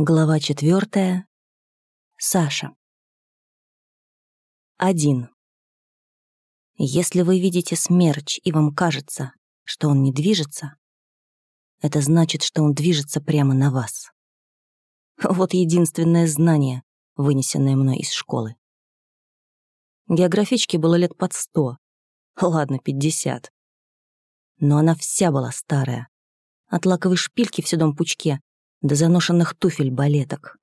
Глава четвертая. Саша. Один. Если вы видите смерч и вам кажется, что он не движется, это значит, что он движется прямо на вас. Вот единственное знание, вынесенное мной из школы. Географичке было лет под сто, ладно, пятьдесят. Но она вся была старая. От лаковой шпильки в седом пучке до заношенных туфель-балеток.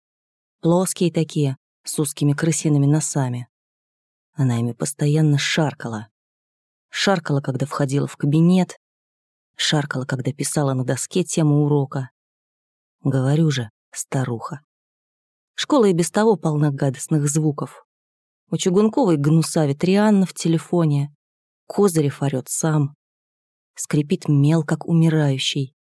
Плоские такие, с узкими крысиными носами. Она ими постоянно шаркала. Шаркала, когда входила в кабинет, шаркала, когда писала на доске тему урока. Говорю же, старуха. Школа и без того полна гадостных звуков. У Чугунковой гнусавит Рианна в телефоне. Козырев орёт сам. Скрипит мел, как умирающий.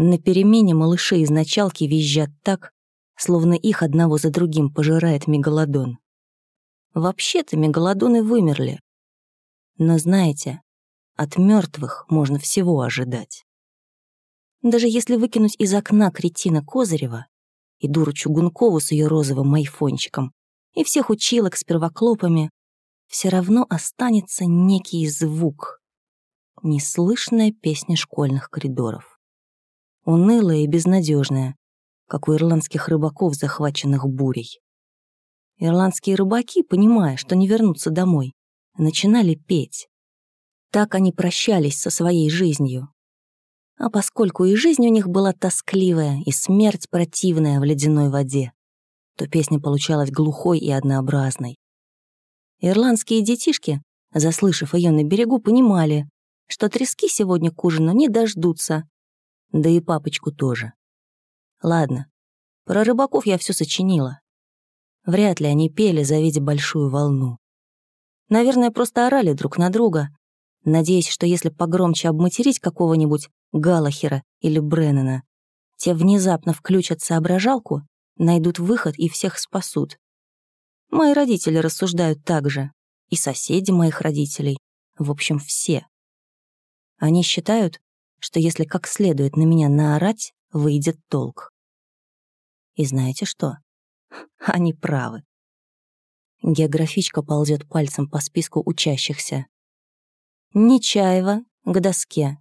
На перемене малыши из началки визжат так, словно их одного за другим пожирает мегалодон. Вообще-то мегалодоны вымерли. Но знаете, от мертвых можно всего ожидать. Даже если выкинуть из окна кретина Козырева и дуру Чугункову с ее розовым майфончиком и всех училок с первоклопами, все равно останется некий звук. Неслышная песня школьных коридоров унылая и безнадежная, как у ирландских рыбаков, захваченных бурей. Ирландские рыбаки, понимая, что не вернутся домой, начинали петь. Так они прощались со своей жизнью. А поскольку и жизнь у них была тоскливая, и смерть противная в ледяной воде, то песня получалась глухой и однообразной. Ирландские детишки, заслышав ее на берегу, понимали, что трески сегодня к ужину не дождутся, да и папочку тоже. Ладно, про рыбаков я все сочинила. Вряд ли они пели, завидя большую волну. Наверное, просто орали друг на друга, надеясь, что если погромче обматерить какого-нибудь Галахера или Бреннана, те внезапно включат соображалку, найдут выход и всех спасут. Мои родители рассуждают так же, и соседи моих родителей, в общем, все. Они считают, что если как следует на меня наорать, выйдет толк. И знаете что? Они правы. Географичка ползет пальцем по списку учащихся. Нечаева к доске.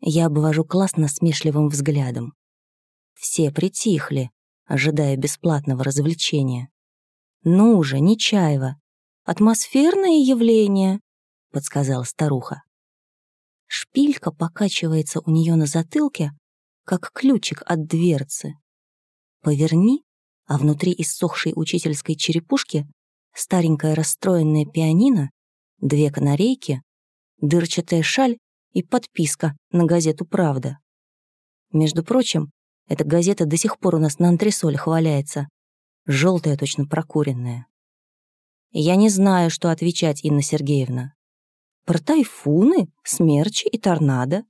Я обвожу класс насмешливым взглядом. Все притихли, ожидая бесплатного развлечения. «Ну же, Нечаева, атмосферное явление», — подсказала старуха. Шпилька покачивается у нее на затылке, как ключик от дверцы. Поверни, а внутри иссохшей учительской черепушки старенькая расстроенная пианино, две канарейки, дырчатая шаль и подписка на газету «Правда». Между прочим, эта газета до сих пор у нас на антресолях валяется, желтая, точно прокуренная. Я не знаю, что отвечать, Инна Сергеевна. Про тайфуны, смерчи и торнадо.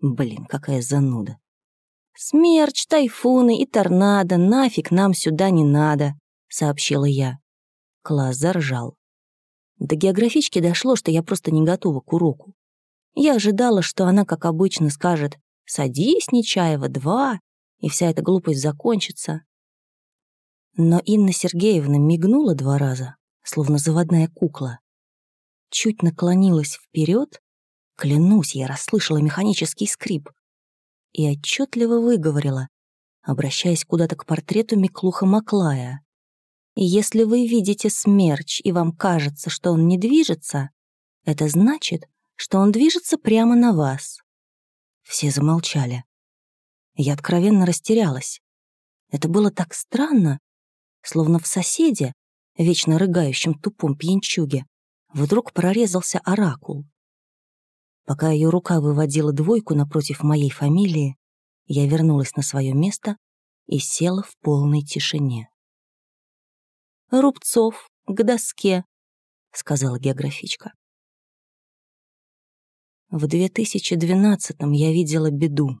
Блин, какая зануда. «Смерч, тайфуны и торнадо, нафиг нам сюда не надо», — сообщила я. Класс заржал. До географички дошло, что я просто не готова к уроку. Я ожидала, что она, как обычно, скажет «Садись, Нечаева, два», и вся эта глупость закончится. Но Инна Сергеевна мигнула два раза, словно заводная кукла, чуть наклонилась вперед, клянусь, я расслышала механический скрип, и отчетливо выговорила, обращаясь куда-то к портрету Миклуха Маклая. «Если вы видите смерч, и вам кажется, что он не движется, это значит, что он движется прямо на вас». Все замолчали. Я откровенно растерялась. Это было так странно, словно в соседе, вечно рыгающем тупом пьянчуге, вдруг прорезался оракул. Пока ее рука выводила двойку напротив моей фамилии, я вернулась на свое место и села в полной тишине. «Рубцов, к доске», — сказала географичка. В 2012-м я видела беду.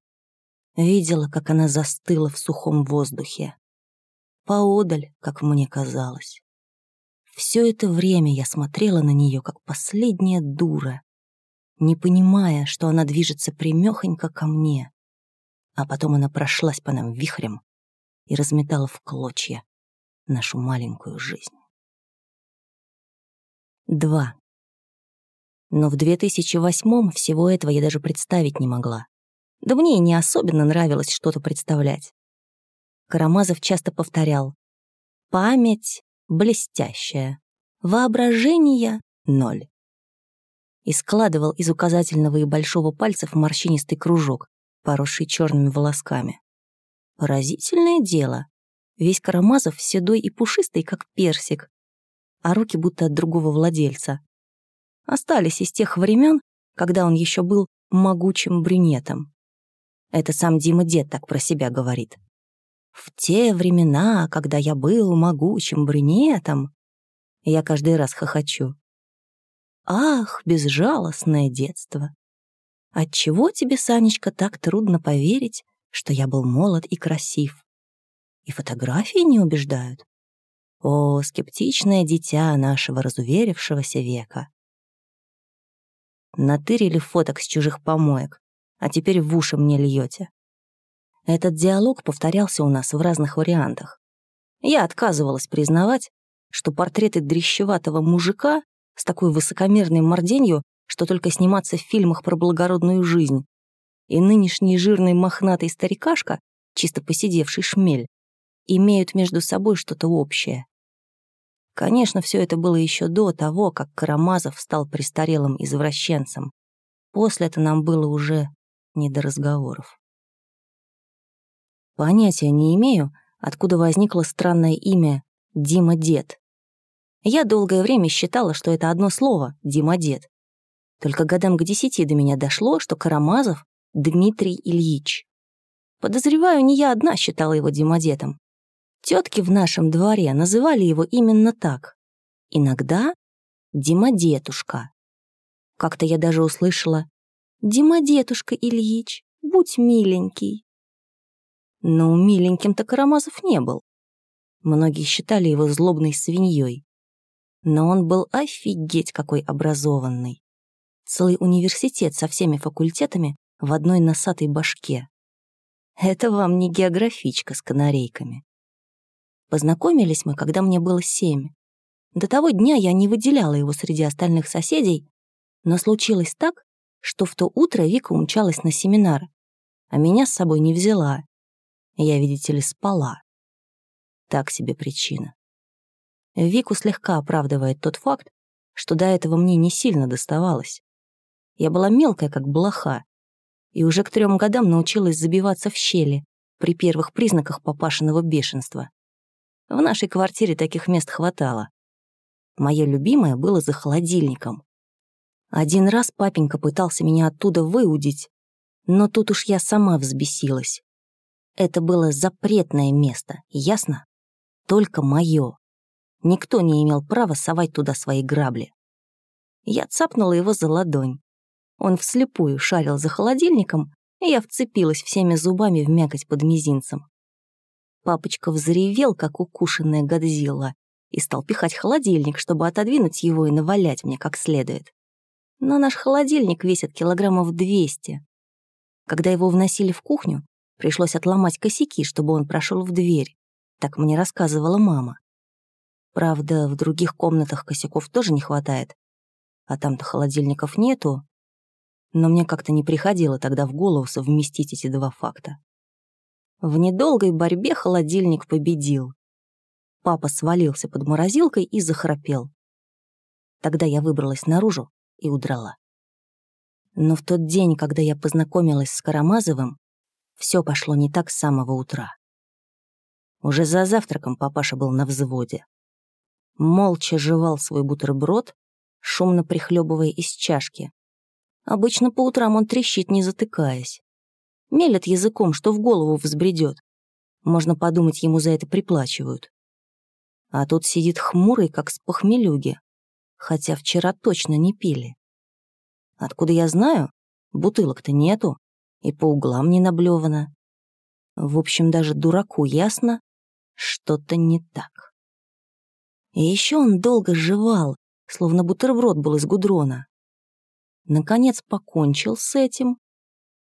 Видела, как она застыла в сухом воздухе. Поодаль, как мне казалось. Все это время я смотрела на нее, как последняя дура, не понимая, что она движется примехонько ко мне. а потом она прошлась по нам вихрем и разметала в клочья нашу маленькую жизнь. 2. Но в 2008-м всего этого я даже представить не могла. Да мне и не особенно нравилось что-то представлять. Карамазов часто повторял «Память блестящая, воображение — ноль». И складывал из указательного и большого пальцев морщинистый кружок, поросший черными волосками. Поразительное дело. Весь Карамазов седой и пушистый, как персик, а руки будто от другого владельца остались из тех времен, когда он еще был могучим брюнетом. Это сам Дима Дед так про себя говорит. В те времена, когда я был могучим брюнетом, я каждый раз хохочу. Ах, безжалостное детство! Отчего тебе, Санечка, так трудно поверить, что я был молод и красив? И фотографии не убеждают? О, скептичное дитя нашего разуверившегося века! Натырили фоток с чужих помоек, а теперь в уши мне льете. Этот диалог повторялся у нас в разных вариантах. Я отказывалась признавать, что портреты дрещеватого мужика с такой высокомерной морденью, что только сниматься в фильмах про благородную жизнь, и нынешний жирный мохнатый старикашка, чисто посидевший шмель, имеют между собой что-то общее. Конечно, все это было еще до того, как Карамазов стал престарелым извращенцем. После это нам было уже не до разговоров. Понятия не имею, откуда возникло странное имя Дима Дед. Я долгое время считала, что это одно слово Дима Дед. Только годам к десяти до меня дошло, что Карамазов — Дмитрий Ильич. Подозреваю, не я одна считала его Димодетом. Тетки в нашем дворе называли его именно так. Иногда Димодетушка. Как-то я даже услышала «Димодетушка Ильич, будь миленький». Но миленьким-то Карамазов не был. Многие считали его злобной свиньей. Но он был офигеть какой образованный. Целый университет со всеми факультетами в одной носатой башке. Это вам не географичка с канарейками. Познакомились мы, когда мне было семь. До того дня я не выделяла его среди остальных соседей, но случилось так, что в то утро Вика умчалась на семинар, а меня с собой не взяла. Я, видите ли, спала. Так себе причина. Вику слегка оправдывает тот факт, что до этого мне не сильно доставалось. Я была мелкая, как блоха, и уже к трем годам научилась забиваться в щели при первых признаках папашиного бешенства. В нашей квартире таких мест хватало. Мое любимое было за холодильником. Один раз папенька пытался меня оттуда выудить, но тут уж я сама взбесилась. Это было запретное место, ясно? Только мое. Никто не имел права совать туда свои грабли. Я цапнула его за ладонь. Он вслепую шарил за холодильником, и я вцепилась всеми зубами в мякоть под мизинцем. Папочка взревел, как укушенная Годзилла, и стал пихать холодильник, чтобы отодвинуть его и навалять мне как следует. Но наш холодильник весит килограммов 200. Когда его вносили в кухню, пришлось отломать косяки, чтобы он прошел в дверь. Так мне рассказывала мама. Правда, в других комнатах косяков тоже не хватает. А там-то холодильников нету. Но мне как-то не приходило тогда в голову совместить эти два факта. В недолгой борьбе холодильник победил. Папа свалился под морозилкой и захрапел. Тогда я выбралась наружу и удрала. Но в тот день, когда я познакомилась с Карамазовым, все пошло не так с самого утра. Уже за завтраком папаша был на взводе. Молча жевал свой бутерброд, шумно прихлебывая из чашки. Обычно по утрам он трещит, не затыкаясь. Мелет языком, что в голову взбредет. Можно подумать, ему за это приплачивают. А тут сидит хмурый, как с похмелюги. Хотя вчера точно не пили. Откуда я знаю? Бутылок-то нету. И по углам не наблевано. В общем, даже дураку ясно, что-то не так. И еще он долго жевал, словно бутерброд был из гудрона. Наконец покончил с этим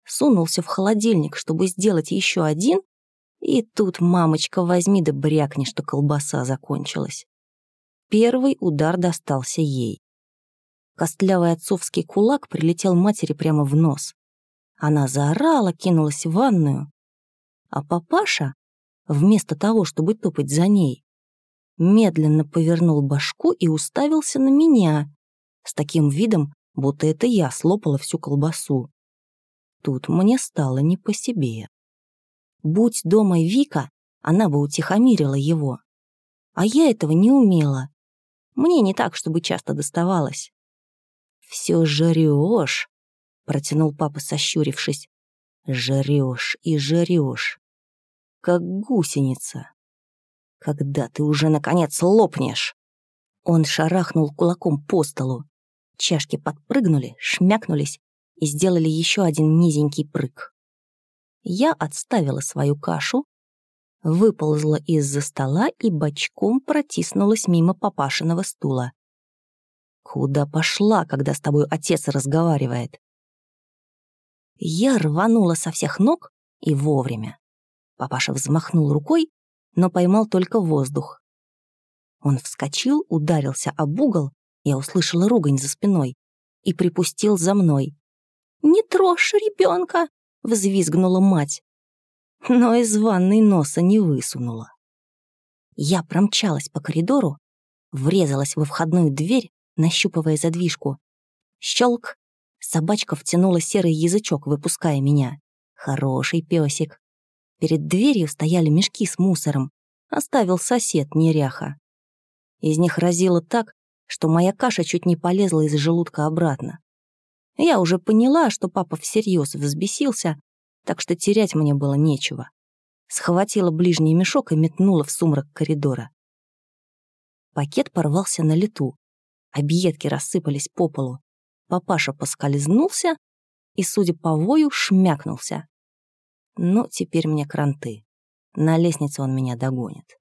сунулся в холодильник, чтобы сделать еще один, и тут, мамочка, возьми да брякни, что колбаса закончилась. Первый удар достался ей. Костлявый отцовский кулак прилетел матери прямо в нос. Она заорала, кинулась в ванную. А папаша, вместо того, чтобы топать за ней, медленно повернул башку и уставился на меня с таким видом, будто это я слопала всю колбасу. Тут мне стало не по себе. Будь дома Вика, она бы утихомирила его. А я этого не умела. Мне не так, чтобы часто доставалось. «Все жрешь», — протянул папа, сощурившись. «Жрешь и жрешь, как гусеница. Когда ты уже, наконец, лопнешь?» Он шарахнул кулаком по столу. Чашки подпрыгнули, шмякнулись и сделали еще один низенький прыг. Я отставила свою кашу, выползла из-за стола и бочком протиснулась мимо папашиного стула. Куда пошла, когда с тобой отец разговаривает? Я рванула со всех ног и вовремя. Папаша взмахнул рукой, но поймал только воздух. Он вскочил, ударился об угол, я услышала ругань за спиной, и припустил за мной. «Не трожь ребенка!» — взвизгнула мать. Но из ванной носа не высунула. Я промчалась по коридору, врезалась во входную дверь нащупывая задвижку. Щелк! Собачка втянула серый язычок, выпуская меня. Хороший песик. Перед дверью стояли мешки с мусором. Оставил сосед, неряха. Из них разило так, что моя каша чуть не полезла из желудка обратно. Я уже поняла, что папа всерьез взбесился, так что терять мне было нечего. Схватила ближний мешок и метнула в сумрак коридора. Пакет порвался на лету. Объедки рассыпались по полу. Папаша поскользнулся и, судя по вою, шмякнулся. Ну, теперь мне кранты. На лестнице он меня догонит.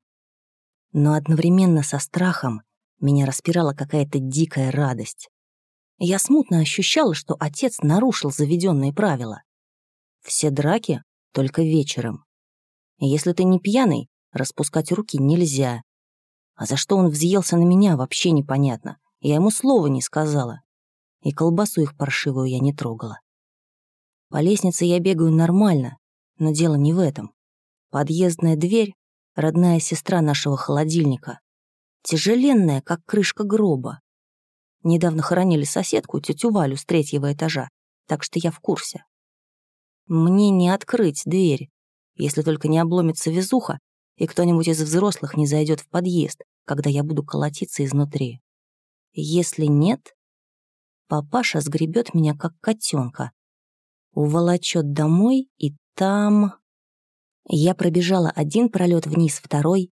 Но одновременно со страхом меня распирала какая-то дикая радость. Я смутно ощущала, что отец нарушил заведенные правила. Все драки только вечером. если ты не пьяный, распускать руки нельзя. А за что он взъелся на меня, вообще непонятно. Я ему слова не сказала. И колбасу их паршивую я не трогала. По лестнице я бегаю нормально, но дело не в этом. Подъездная дверь — родная сестра нашего холодильника. Тяжеленная, как крышка гроба. Недавно хоронили соседку, тетю Валю с третьего этажа, так что я в курсе. Мне не открыть дверь, если только не обломится везуха, и кто-нибудь из взрослых не зайдет в подъезд, когда я буду колотиться изнутри. Если нет, папаша сгребет меня как котенка, уволочет домой, и там... Я пробежала один пролет вниз, второй,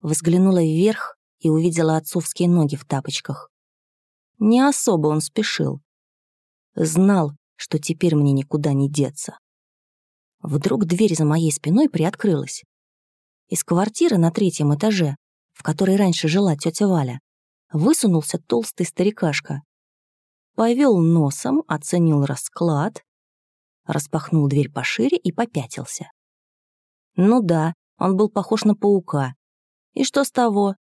взглянула вверх и увидела отцовские ноги в тапочках. Не особо он спешил. Знал, что теперь мне никуда не деться. Вдруг дверь за моей спиной приоткрылась. Из квартиры на третьем этаже, в которой раньше жила тетя Валя, высунулся толстый старикашка. Повел носом, оценил расклад, распахнул дверь пошире и попятился. Ну да, он был похож на паука. И что с того?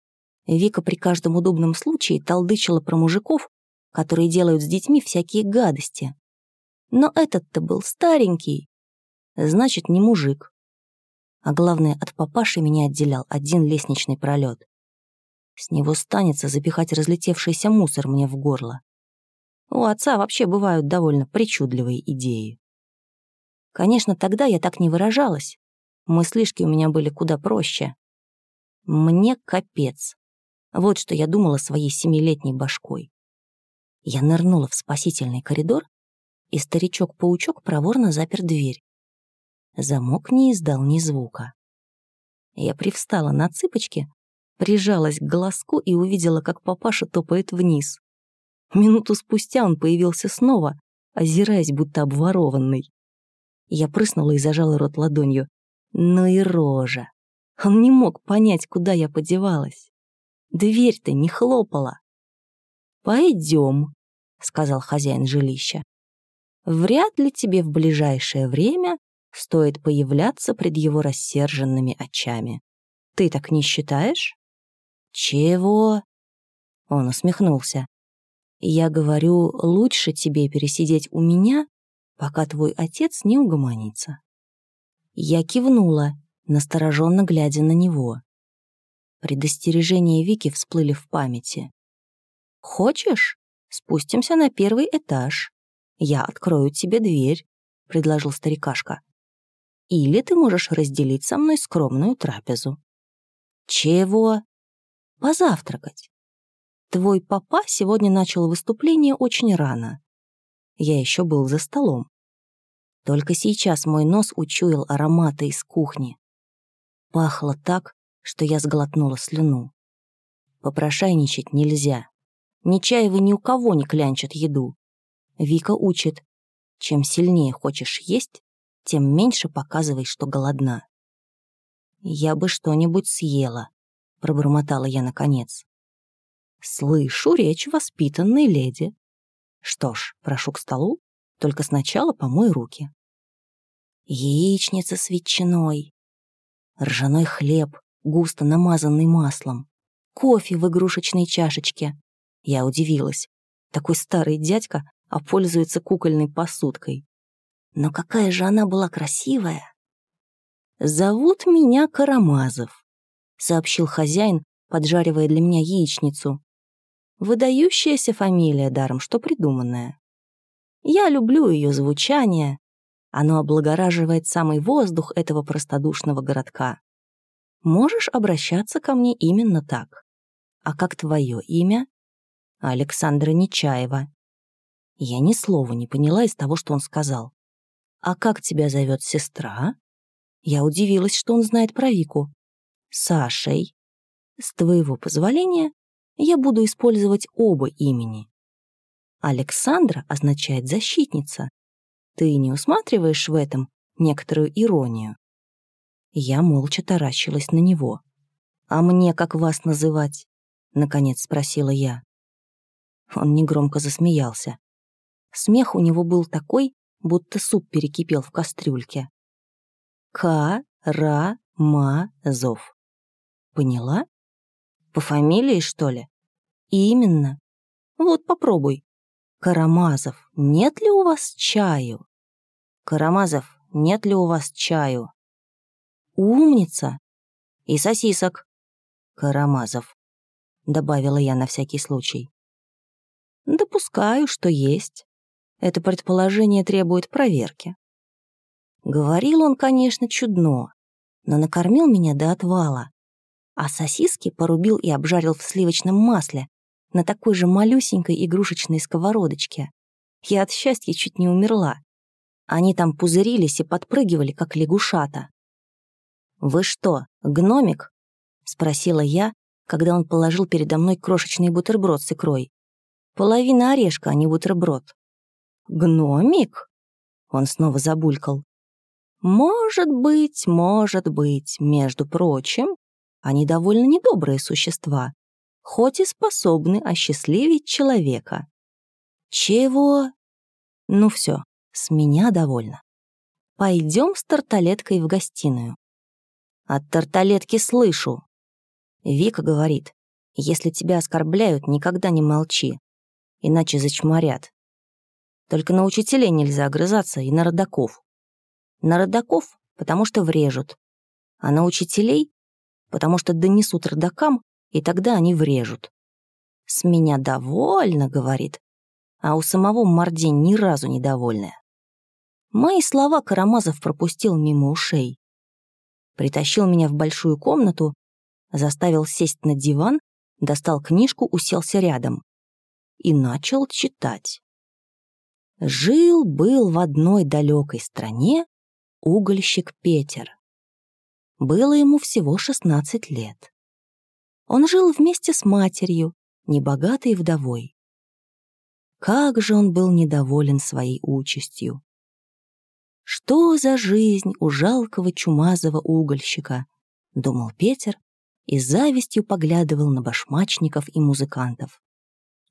Вика при каждом удобном случае толдычила про мужиков, которые делают с детьми всякие гадости. Но этот-то был старенький. Значит, не мужик. А главное, от папаши меня отделял один лестничный пролет. С него станется запихать разлетевшийся мусор мне в горло. У отца вообще бывают довольно причудливые идеи. Конечно, тогда я так не выражалась. Мыслишки у меня были куда проще. Мне капец. Вот что я думала своей семилетней башкой. Я нырнула в спасительный коридор, и старичок-паучок проворно запер дверь. Замок не издал ни звука. Я привстала на цыпочки, прижалась к глазку и увидела, как папаша топает вниз. Минуту спустя он появился снова, озираясь, будто обворованный. Я прыснула и зажала рот ладонью. Ну и рожа. Он не мог понять, куда я подевалась. Дверь-то не хлопала. «Пойдем», — сказал хозяин жилища. вряд ли тебе в ближайшее время стоит появляться пред его рассерженными очами. Ты так не считаешь? Чего? Он усмехнулся. Я говорю, лучше тебе пересидеть у меня, пока твой отец не угомонится. Я кивнула, настороженно глядя на него. Предостережения Вики всплыли в памяти. «Хочешь? Спустимся на первый этаж. Я открою тебе дверь», — предложил старикашка. «Или ты можешь разделить со мной скромную трапезу». «Чего?» «Позавтракать. Твой папа сегодня начал выступление очень рано. Я еще был за столом. Только сейчас мой нос учуял ароматы из кухни. Пахло так, что я сглотнула слюну. Попрошайничать нельзя. Нечаевы ни у кого не клянчат еду. Вика учит, чем сильнее хочешь есть, тем меньше показывай, что голодна. «Я бы что-нибудь съела», — пробормотала я наконец. «Слышу речь воспитанной леди. Что ж, прошу к столу, только сначала помой руки». Яичница с ветчиной, ржаной хлеб, густо намазанный маслом, кофе в игрушечной чашечке. Я удивилась. Такой старый дядька, а пользуется кукольной посудкой. Но какая же она была красивая! «Зовут меня Карамазов», — сообщил хозяин, поджаривая для меня яичницу. Выдающаяся фамилия, даром что придуманная. Я люблю ее звучание. Оно облагораживает самый воздух этого простодушного городка. Можешь обращаться ко мне именно так. А как твое имя? Александра Нечаева. Я ни слова не поняла из того, что он сказал. А как тебя зовет сестра? Я удивилась, что он знает про Вику. Сашей. С твоего позволения я буду использовать оба имени. Александра означает «защитница». Ты не усматриваешь в этом некоторую иронию? Я молча таращилась на него. «А мне как вас называть?» — наконец спросила я. Он негромко засмеялся. Смех у него был такой, будто суп перекипел в кастрюльке. Ка-ра-ма-зов. Поняла? По фамилии, что ли? Именно. Вот попробуй. Карамазов, нет ли у вас чаю? Карамазов, нет ли у вас чаю? Умница! И сосисок. Карамазов, добавила я на всякий случай. Допускаю, что есть. Это предположение требует проверки. Говорил он, конечно, чудно, но накормил меня до отвала, а сосиски порубил и обжарил в сливочном масле на такой же малюсенькой игрушечной сковородочке. Я от счастья чуть не умерла. Они там пузырились и подпрыгивали, как лягушата. «Вы что, гномик?» — спросила я, когда он положил передо мной крошечный бутерброд с икрой. Половина орешка, а не бутерброд. «Гномик?» — он снова забулькал. «Может быть, может быть, между прочим, они довольно недобрые существа, хоть и способны осчастливить человека». «Чего?» «Ну все, с меня довольно. Пойдем с тарталеткой в гостиную. От тарталетки слышу. Вика говорит, если тебя оскорбляют, никогда не молчи, иначе зачморят. Только на учителей нельзя огрызаться и на родаков. На родаков, потому что врежут, а на учителей, потому что донесут родакам, и тогда они врежут. С меня довольно, говорит, а у самого мордень ни разу недовольная. Мои слова Карамазов пропустил мимо ушей притащил меня в большую комнату, заставил сесть на диван, достал книжку, уселся рядом и начал читать. Жил-был в одной далекой стране угольщик Петер. Было ему всего 16 лет. Он жил вместе с матерью, небогатой вдовой. Как же он был недоволен своей участью. Что за жизнь у жалкого чумазого угольщика? Думал Петер и завистью поглядывал на башмачников и музыкантов.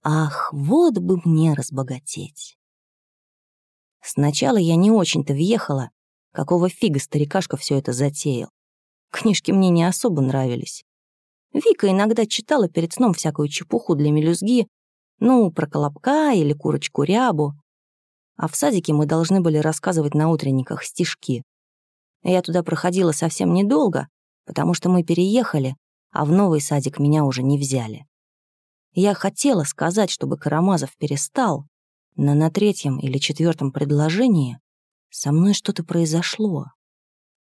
Ах, вот бы мне разбогатеть! Сначала я не очень-то въехала, какого фига старикашка все это затеял. Книжки мне не особо нравились. Вика иногда читала перед сном всякую чепуху для мелюзги, ну, про колобка или курочку-рябу. А в садике мы должны были рассказывать на утренниках стишки. Я туда проходила совсем недолго, потому что мы переехали, а в новый садик меня уже не взяли. Я хотела сказать, чтобы Карамазов перестал, но на третьем или четвертом предложении со мной что-то произошло.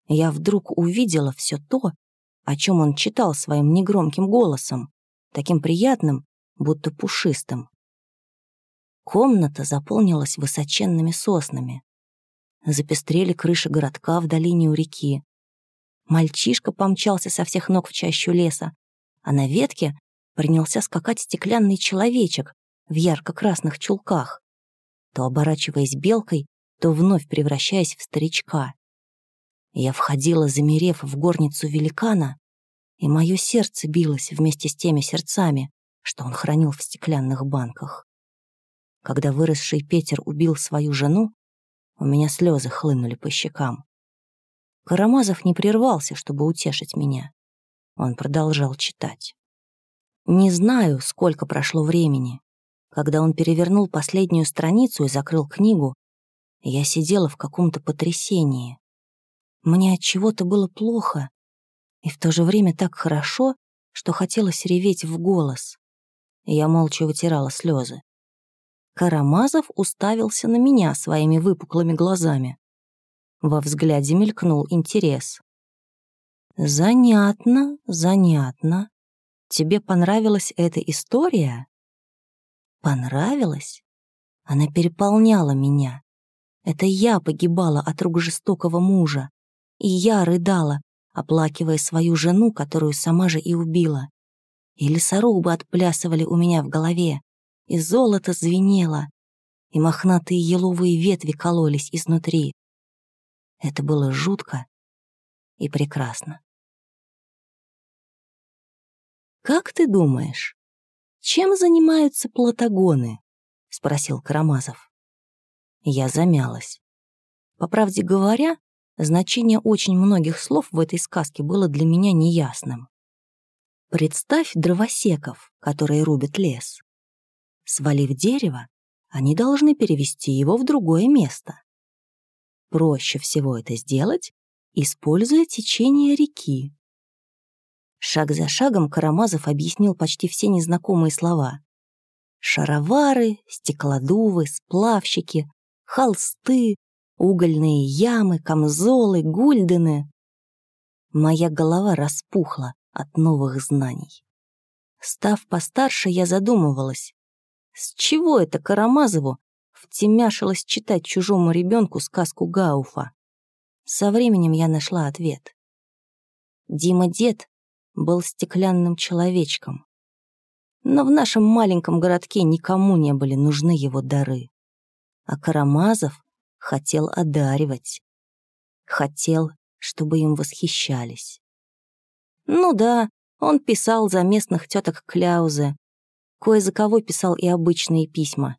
Я вдруг увидела все то, о чем он читал своим негромким голосом, таким приятным, будто пушистым. Комната заполнилась высоченными соснами. Запестрели крыши городка в долине у реки. Мальчишка помчался со всех ног в чащу леса, а на ветке принялся скакать стеклянный человечек в ярко-красных чулках, то оборачиваясь белкой, то вновь превращаясь в старичка. Я входила, замерев в горницу великана, и мое сердце билось вместе с теми сердцами, что он хранил в стеклянных банках. Когда выросший Петер убил свою жену, у меня слезы хлынули по щекам. Карамазов не прервался, чтобы утешить меня. Он продолжал читать. Не знаю, сколько прошло времени. Когда он перевернул последнюю страницу и закрыл книгу, я сидела в каком-то потрясении. Мне от чего-то было плохо, и в то же время так хорошо, что хотелось реветь в голос. Я молча вытирала слезы. Карамазов уставился на меня своими выпуклыми глазами. Во взгляде мелькнул интерес. «Занятно, занятно. Тебе понравилась эта история?» «Понравилась?» Она переполняла меня. Это я погибала от рук жестокого мужа. И я рыдала, оплакивая свою жену, которую сама же и убила. И лесорубы отплясывали у меня в голове, и золото звенело, и мохнатые еловые ветви кололись изнутри. Это было жутко и прекрасно. «Как ты думаешь, чем занимаются платагоны?» — спросил Карамазов. Я замялась. По правде говоря, значение очень многих слов в этой сказке было для меня неясным. Представь дровосеков, которые рубят лес. Свалив дерево, они должны перевести его в другое место. Проще всего это сделать, используя течение реки. Шаг за шагом Карамазов объяснил почти все незнакомые слова. Шаровары, стеклодувы, сплавщики, холсты, угольные ямы, камзолы, гульдены. Моя голова распухла от новых знаний. Став постарше, я задумывалась, с чего это Карамазову втемяшилось читать чужому ребенку сказку Гауфа? Со временем я нашла ответ. Дима-дед был стеклянным человечком. Но в нашем маленьком городке никому не были нужны его дары а Карамазов хотел одаривать. Хотел, чтобы им восхищались. Ну да, он писал за местных теток Кляузе, кое за кого писал и обычные письма.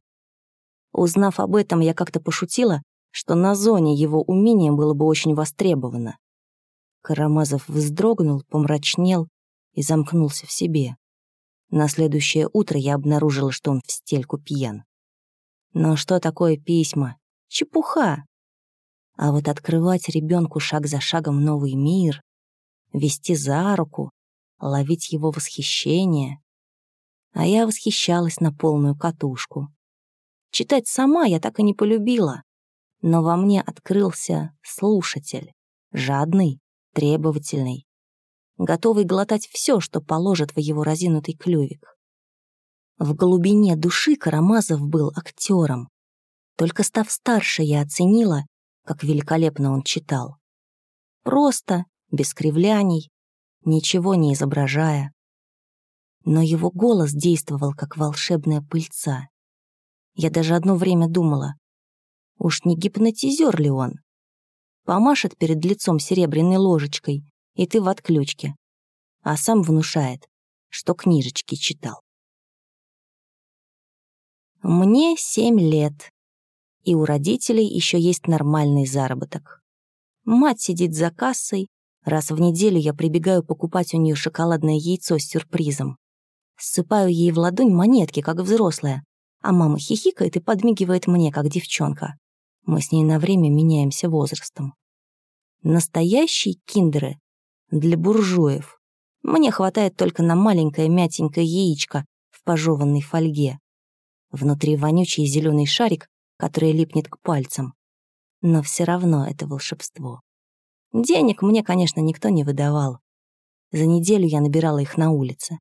Узнав об этом, я как-то пошутила, что на зоне его умение было бы очень востребовано. Карамазов вздрогнул, помрачнел и замкнулся в себе. На следующее утро я обнаружила, что он в стельку пьян. Но что такое письма? Чепуха. А вот открывать ребенку шаг за шагом новый мир, вести за руку, ловить его восхищение. А я восхищалась на полную катушку. Читать сама я так и не полюбила, но во мне открылся слушатель, жадный, требовательный, готовый глотать все, что положит в его разинутый клювик. В глубине души Карамазов был актером. Только став старше, я оценила, как великолепно он читал. Просто, без кривляний, ничего не изображая. Но его голос действовал, как волшебная пыльца. Я даже одно время думала, уж не гипнотизер ли он? Помашет перед лицом серебряной ложечкой, и ты в отключке. А сам внушает, что книжечки читал. Мне семь лет. И у родителей еще есть нормальный заработок. Мать сидит за кассой, раз в неделю я прибегаю покупать у нее шоколадное яйцо с сюрпризом. Ссыпаю ей в ладонь монетки, как взрослая, а мама хихикает и подмигивает мне, как девчонка. Мы с ней на время меняемся возрастом. Настоящие киндеры для буржуев. Мне хватает только на маленькое мятенькое яичко в пожеванной фольге. Внутри вонючий зеленый шарик, который липнет к пальцам. Но все равно это волшебство. Денег мне, конечно, никто не выдавал. За неделю я набирала их на улице.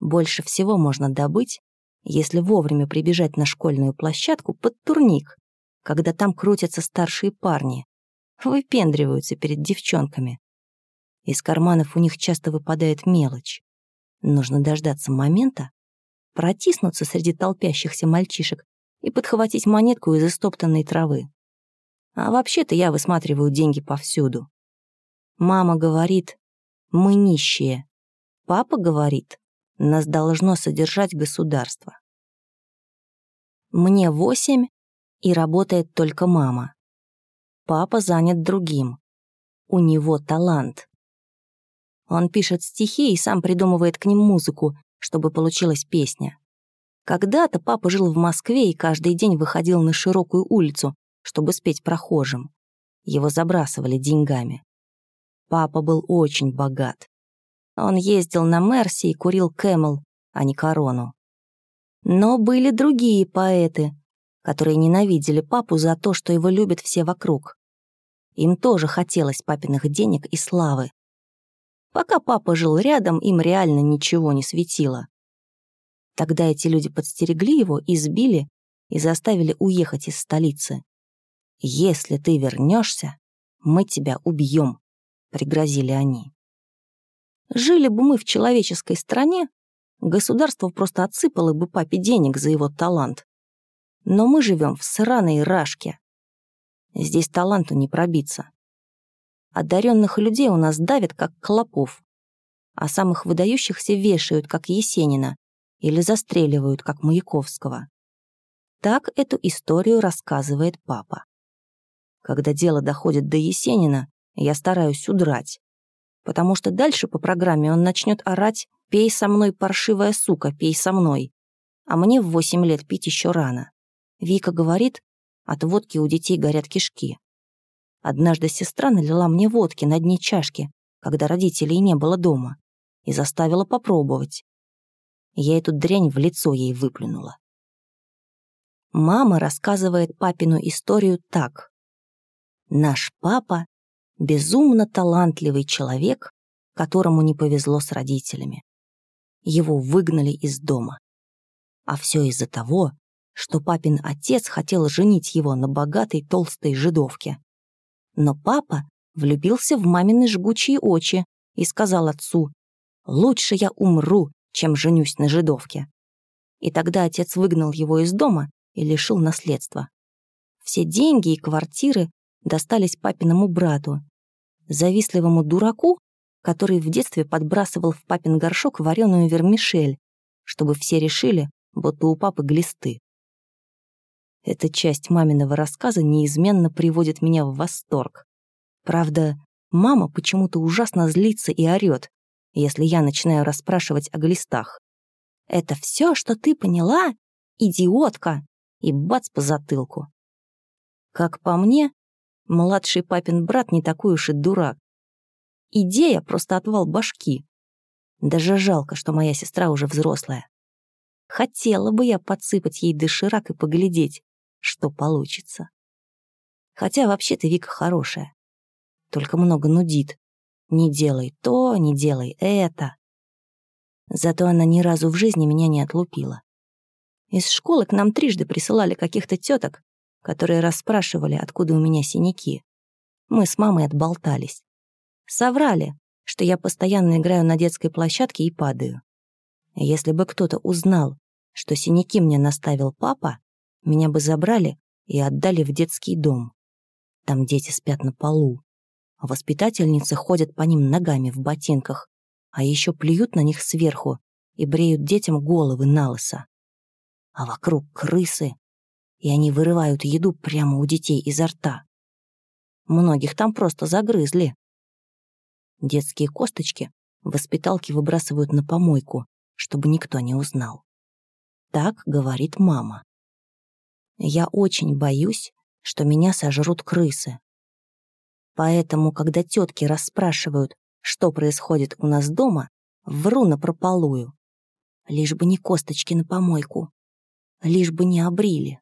Больше всего можно добыть, если вовремя прибежать на школьную площадку под турник, когда там крутятся старшие парни, выпендриваются перед девчонками. Из карманов у них часто выпадает мелочь. Нужно дождаться момента, протиснуться среди толпящихся мальчишек и подхватить монетку из истоптанной травы. А вообще-то я высматриваю деньги повсюду. Мама говорит, мы нищие. Папа говорит, нас должно содержать государство. Мне восемь, и работает только мама. Папа занят другим. У него талант. Он пишет стихи и сам придумывает к ним музыку, чтобы получилась песня. Когда-то папа жил в Москве и каждый день выходил на широкую улицу, чтобы спеть прохожим. Его забрасывали деньгами. Папа был очень богат. Он ездил на Мерсе и курил Camel, а не Корону. Но были другие поэты, которые ненавидели папу за то, что его любят все вокруг. Им тоже хотелось папиных денег и славы. Пока папа жил рядом, им реально ничего не светило. Тогда эти люди подстерегли его, избили и заставили уехать из столицы. «Если ты вернешься, мы тебя убьем», — пригрозили они. Жили бы мы в человеческой стране, государство просто отсыпало бы папе денег за его талант. Но мы живем в сраной рашке. Здесь таланту не пробиться. Одаренных людей у нас давят, как клопов, а самых выдающихся вешают, как Есенина, или застреливают, как Маяковского. Так эту историю рассказывает папа. Когда дело доходит до Есенина, я стараюсь удрать потому что дальше по программе он начнет орать «Пей со мной, паршивая сука, пей со мной». А мне в восемь лет пить еще рано. Вика говорит, от водки у детей горят кишки. Однажды сестра налила мне водки на дне чашки, когда родителей не было дома, и заставила попробовать. Я эту дрянь в лицо ей выплюнула. Мама рассказывает папину историю так. Наш папа безумно талантливый человек, которому не повезло с родителями. Его выгнали из дома. А все из-за того, что папин отец хотел женить его на богатой толстой жидовке. Но папа влюбился в мамины жгучие очи и сказал отцу, «Лучше я умру, чем женюсь на жидовке». И тогда отец выгнал его из дома и лишил наследства. Все деньги и квартиры достались папиному брату, завистливому дураку, который в детстве подбрасывал в папин горшок вареную вермишель, чтобы все решили, будто у папы глисты. Эта часть маминого рассказа неизменно приводит меня в восторг. Правда, мама почему-то ужасно злится и орёт, если я начинаю расспрашивать о глистах. «Это все, что ты поняла? Идиотка!» И бац по затылку. Как по мне, Младший папин брат не такой уж и дурак. Идея просто отвал башки. Даже жалко, что моя сестра уже взрослая. Хотела бы я подсыпать ей доширак и поглядеть, что получится. Хотя вообще-то Вика хорошая. Только много нудит. Не делай то, не делай это. Зато она ни разу в жизни меня не отлупила. Из школы к нам трижды присылали каких-то теток, которые расспрашивали, откуда у меня синяки. Мы с мамой отболтались. Соврали, что я постоянно играю на детской площадке и падаю. Если бы кто-то узнал, что синяки мне наставил папа, меня бы забрали и отдали в детский дом. Там дети спят на полу, воспитательницы ходят по ним ногами в ботинках, а еще плюют на них сверху и бреют детям головы на лысо. А вокруг крысы, и они вырывают еду прямо у детей изо рта. Многих там просто загрызли. Детские косточки воспиталки выбрасывают на помойку, чтобы никто не узнал. Так говорит мама. Я очень боюсь, что меня сожрут крысы. Поэтому, когда тетки расспрашивают, что происходит у нас дома, вру напропалую. Лишь бы не косточки на помойку. Лишь бы не обрили.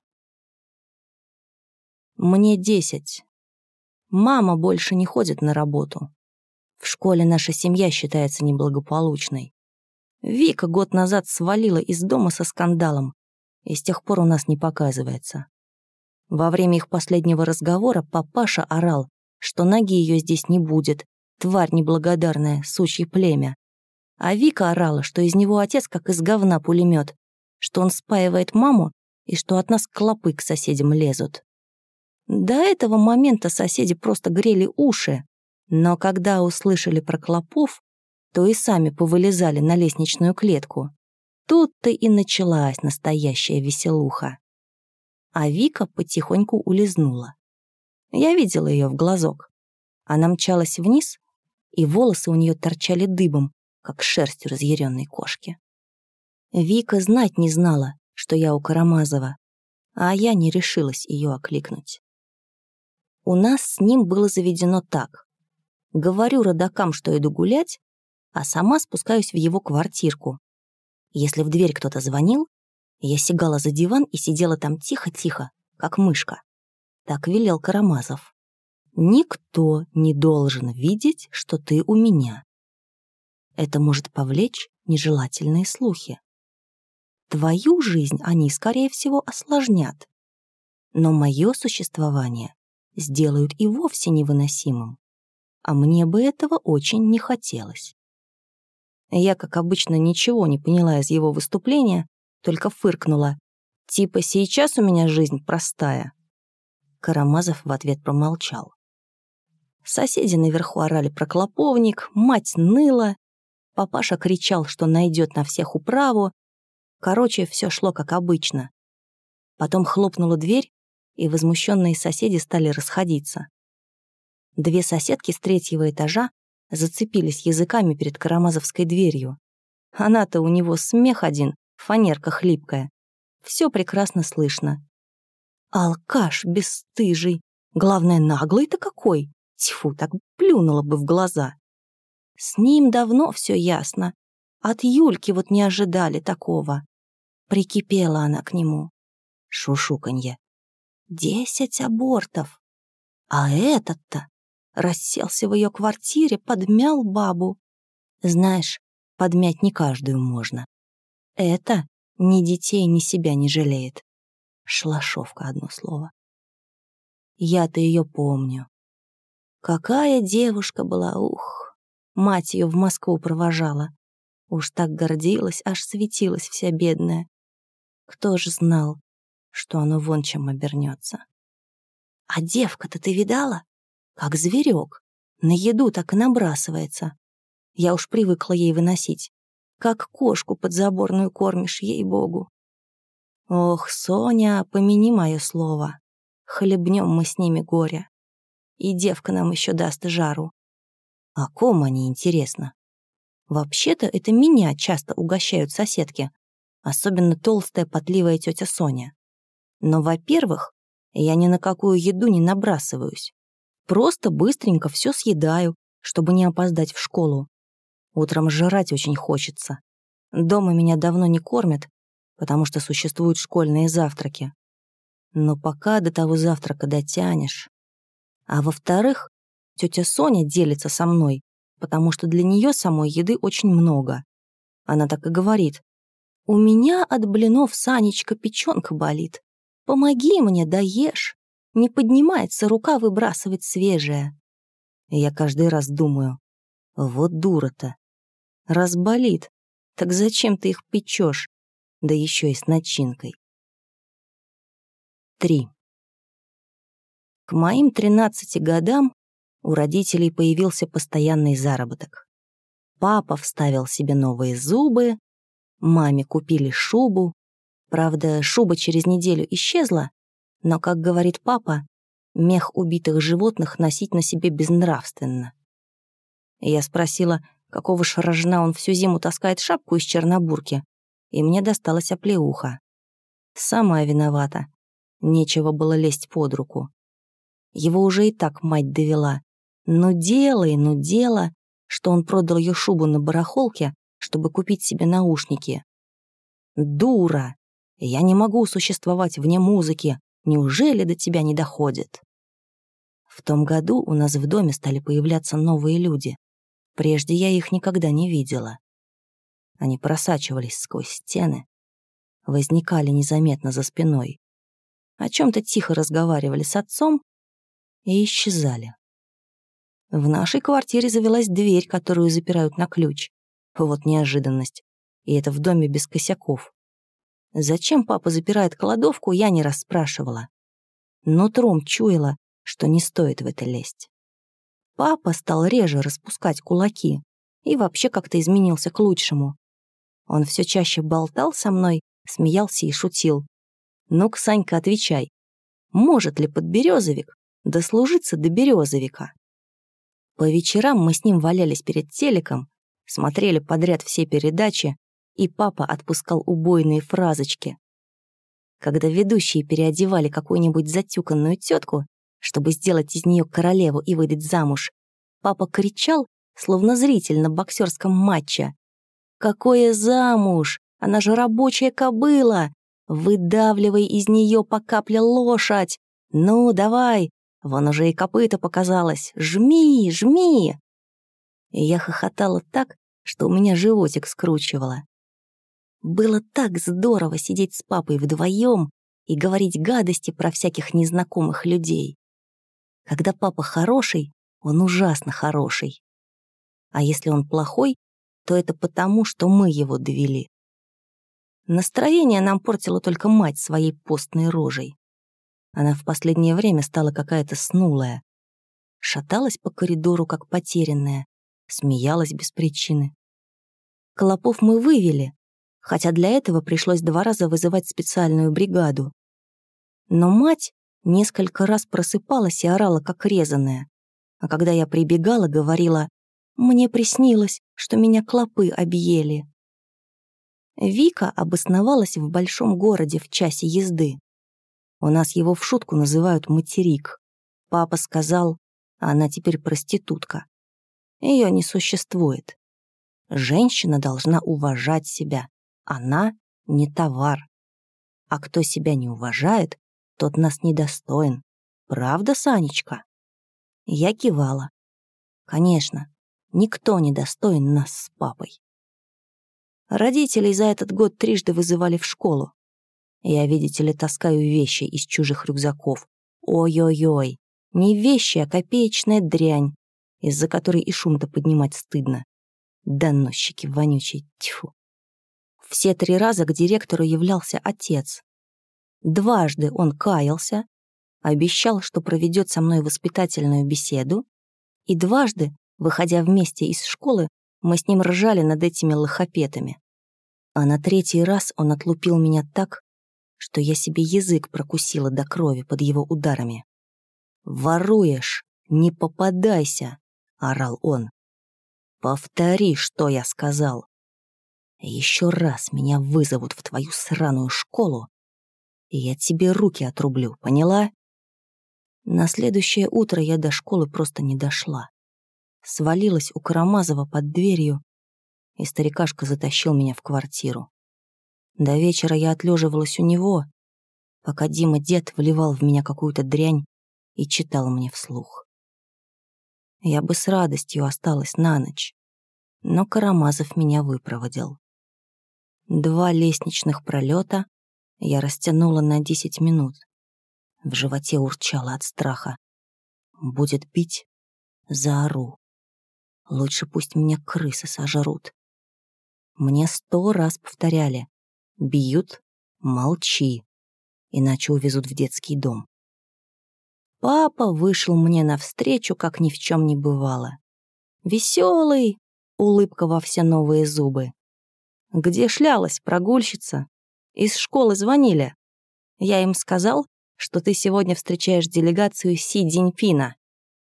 Мне десять. Мама больше не ходит на работу. В школе наша семья считается неблагополучной. Вика год назад свалила из дома со скандалом, и с тех пор у нас не показывается. Во время их последнего разговора папаша орал, что ноги ее здесь не будет, тварь неблагодарная, сучье племя. А Вика орала, что из него отец как из говна пулемет, что он спаивает маму и что от нас клопы к соседям лезут. До этого момента соседи просто грели уши, но когда услышали про клопов, то и сами повылезали на лестничную клетку. Тут-то и началась настоящая веселуха. А Вика потихоньку улизнула. Я видела ее в глазок. Она мчалась вниз, и волосы у нее торчали дыбом, как шерсть у разъяренной кошки. Вика знать не знала, что я у Карамазова, а я не решилась ее окликнуть. У нас с ним было заведено так. Говорю родакам, что иду гулять, а сама спускаюсь в его квартирку. Если в дверь кто-то звонил, я сигала за диван и сидела там тихо-тихо, как мышка. Так велел Карамазов. Никто не должен видеть, что ты у меня. Это может повлечь нежелательные слухи. Твою жизнь они, скорее всего, осложнят. Но мое существование сделают и вовсе невыносимым. А мне бы этого очень не хотелось. Я, как обычно, ничего не поняла из его выступления, только фыркнула. Типа сейчас у меня жизнь простая. Карамазов в ответ промолчал. Соседи наверху орали про клоповник, мать ныла, папаша кричал, что найдет на всех управу. Короче, все шло как обычно. Потом хлопнула дверь, и возмущенные соседи стали расходиться. Две соседки с третьего этажа зацепились языками перед карамазовской дверью. Она-то у него смех один, фанерка хлипкая. Все прекрасно слышно. Алкаш бесстыжий. Главное, наглый-то какой. Тьфу, так плюнула бы в глаза. С ним давно все ясно. От Юльки вот не ожидали такого. Прикипела она к нему. Шушуканье. Десять абортов. А этот-то расселся в ее квартире, подмял бабу. Знаешь, подмять не каждую можно. Это ни детей, ни себя не жалеет. Шлашовка, одно слово. Я-то ее помню. Какая девушка была, ух! Мать ее в Москву провожала. Уж так гордилась, аж светилась вся бедная. Кто же знал, что оно вон чем обернется? А девка-то ты видала? Как зверек. На еду так и набрасывается. Я уж привыкла ей выносить. Как кошку подзаборную кормишь, ей-богу. Ох, Соня, помяни мое слово. Хлебнем мы с ними горе. И девка нам еще даст жару. А ком они, интересно? Вообще-то это меня часто угощают соседки, особенно толстая потливая тетя Соня. Но, во-первых, я ни на какую еду не набрасываюсь. Просто быстренько все съедаю, чтобы не опоздать в школу. Утром жрать очень хочется. Дома меня давно не кормят, потому что существуют школьные завтраки. Но пока до того завтрака дотянешь. А во-вторых, тетя Соня делится со мной, потому что для нее самой еды очень много. Она так и говорит. «У меня от блинов Санечка печенка болит. Помоги мне, доешь». Не поднимается рука выбрасывать свежее. И я каждый раз думаю, вот дура-то. Раз болит, так зачем ты их печешь? Да еще и с начинкой. 3. К моим 13 годам у родителей появился постоянный заработок. Папа вставил себе новые зубы, маме купили шубу. Правда, шуба через неделю исчезла, Но, как говорит папа, мех убитых животных носить на себе безнравственно. Я спросила, какого ж рожна он всю зиму таскает шапку из чернобурки, и мне досталась оплеуха. Сама виновата. Нечего было лезть под руку. Его уже и так мать довела. Ну делай, ну дело, что он продал ее шубу на барахолке, чтобы купить себе наушники. Дура! Я не могу существовать вне музыки. Неужели до тебя не доходит? В том году у нас в доме стали появляться новые люди. Прежде я их никогда не видела. Они просачивались сквозь стены, возникали незаметно за спиной, о чем-то тихо разговаривали с отцом и исчезали. В нашей квартире завелась дверь, которую запирают на ключ. Вот неожиданность. И это в доме без косяков. Зачем папа запирает кладовку, я не расспрашивала. Нутром чуяла, что не стоит в это лезть. Папа стал реже распускать кулаки и вообще как-то изменился к лучшему. Он все чаще болтал со мной, смеялся и шутил. «Ну-ка, Санька, отвечай. Может ли подберезовик дослужиться до березовика?» По вечерам мы с ним валялись перед телеком, смотрели подряд все передачи, и папа отпускал убойные фразочки. Когда ведущие переодевали какую-нибудь затюканную тетку, чтобы сделать из нее королеву и выдать замуж, папа кричал, словно зритель на боксерском матче. «Какое замуж? Она же рабочая кобыла! Выдавливай из нее по капле лошадь! Ну, давай, Вон уже и копыта показалось. Жми, жми!» Я хохотала так, что у меня животик скручивало. Было так здорово сидеть с папой вдвоем и говорить гадости про всяких незнакомых людей. Когда папа хороший, он ужасно хороший. А если он плохой, то это потому, что мы его довели. Настроение нам портила только мать своей постной рожей. Она в последнее время стала какая-то снулая. Шаталась по коридору, как потерянная, смеялась без причины. Клопов мы вывели, хотя для этого пришлось два раза вызывать специальную бригаду. Но мать несколько раз просыпалась и орала, как резаная. А когда я прибегала, говорила, «Мне приснилось, что меня клопы объели». Вика обосновалась в большом городе в часе езды. У нас его в шутку называют материк. Папа сказал, она теперь проститутка. Ее не существует. Женщина должна уважать себя. Она не товар. А кто себя не уважает, тот нас недостоин. Правда, Санечка? Я кивала. Конечно, никто не достоин нас с папой. Родителей за этот год трижды вызывали в школу. Я, видите ли, таскаю вещи из чужих рюкзаков. Ой-ой-ой. Не вещи, а копеечная дрянь, из-за которой и шум-то поднимать стыдно. Доносчики вонючие, тьфу. Все три раза к директору являлся отец. Дважды он каялся, обещал, что проведет со мной воспитательную беседу, и дважды, выходя вместе из школы, мы с ним ржали над этими лохопетами. А на третий раз он отлупил меня так, что я себе язык прокусила до крови под его ударами. «Воруешь! Не попадайся!» — орал он. «Повтори, что я сказал. Еще раз меня вызовут в твою сраную школу, и я тебе руки отрублю, поняла?» На следующее утро я до школы просто не дошла. Свалилась у Карамазова под дверью, и старикашка затащил меня в квартиру. До вечера я отлеживалась у него, пока Дима дед вливал в меня какую-то дрянь и читал мне вслух. Я бы с радостью осталась на ночь, но Карамазов меня выпроводил. Два лестничных пролета я растянула на десять минут. В животе урчало от страха. Будет бить — заору. Лучше пусть меня крысы сожрут. Мне сто раз повторяли. Бьют — молчи, иначе увезут в детский дом. Папа вышел мне навстречу, как ни в чем не бывало. Веселый, улыбка во все новые зубы. Где шлялась прогульщица? Из школы звонили. Я им сказал, что ты сегодня встречаешь делегацию Си Дзиньпина».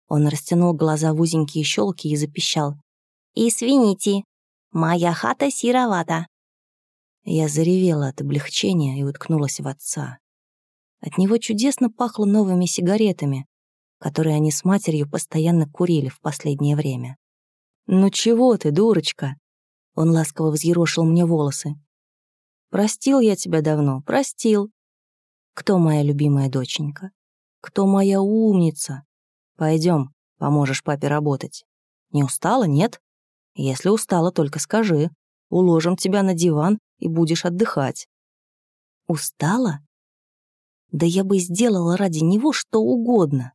Он растянул глаза в узенькие щелки и запищал. «Извините, моя хата сировата». Я заревела от облегчения и уткнулась в отца. От него чудесно пахло новыми сигаретами, которые они с матерью постоянно курили в последнее время. «Ну чего ты, дурочка?» Он ласково взъерошил мне волосы. «Простил я тебя давно, простил. Кто моя любимая доченька? Кто моя умница? Пойдем, поможешь папе работать. Не устала, нет? Если устала, только скажи. Уложим тебя на диван и будешь отдыхать. Устала? Да я бы сделала ради него что угодно.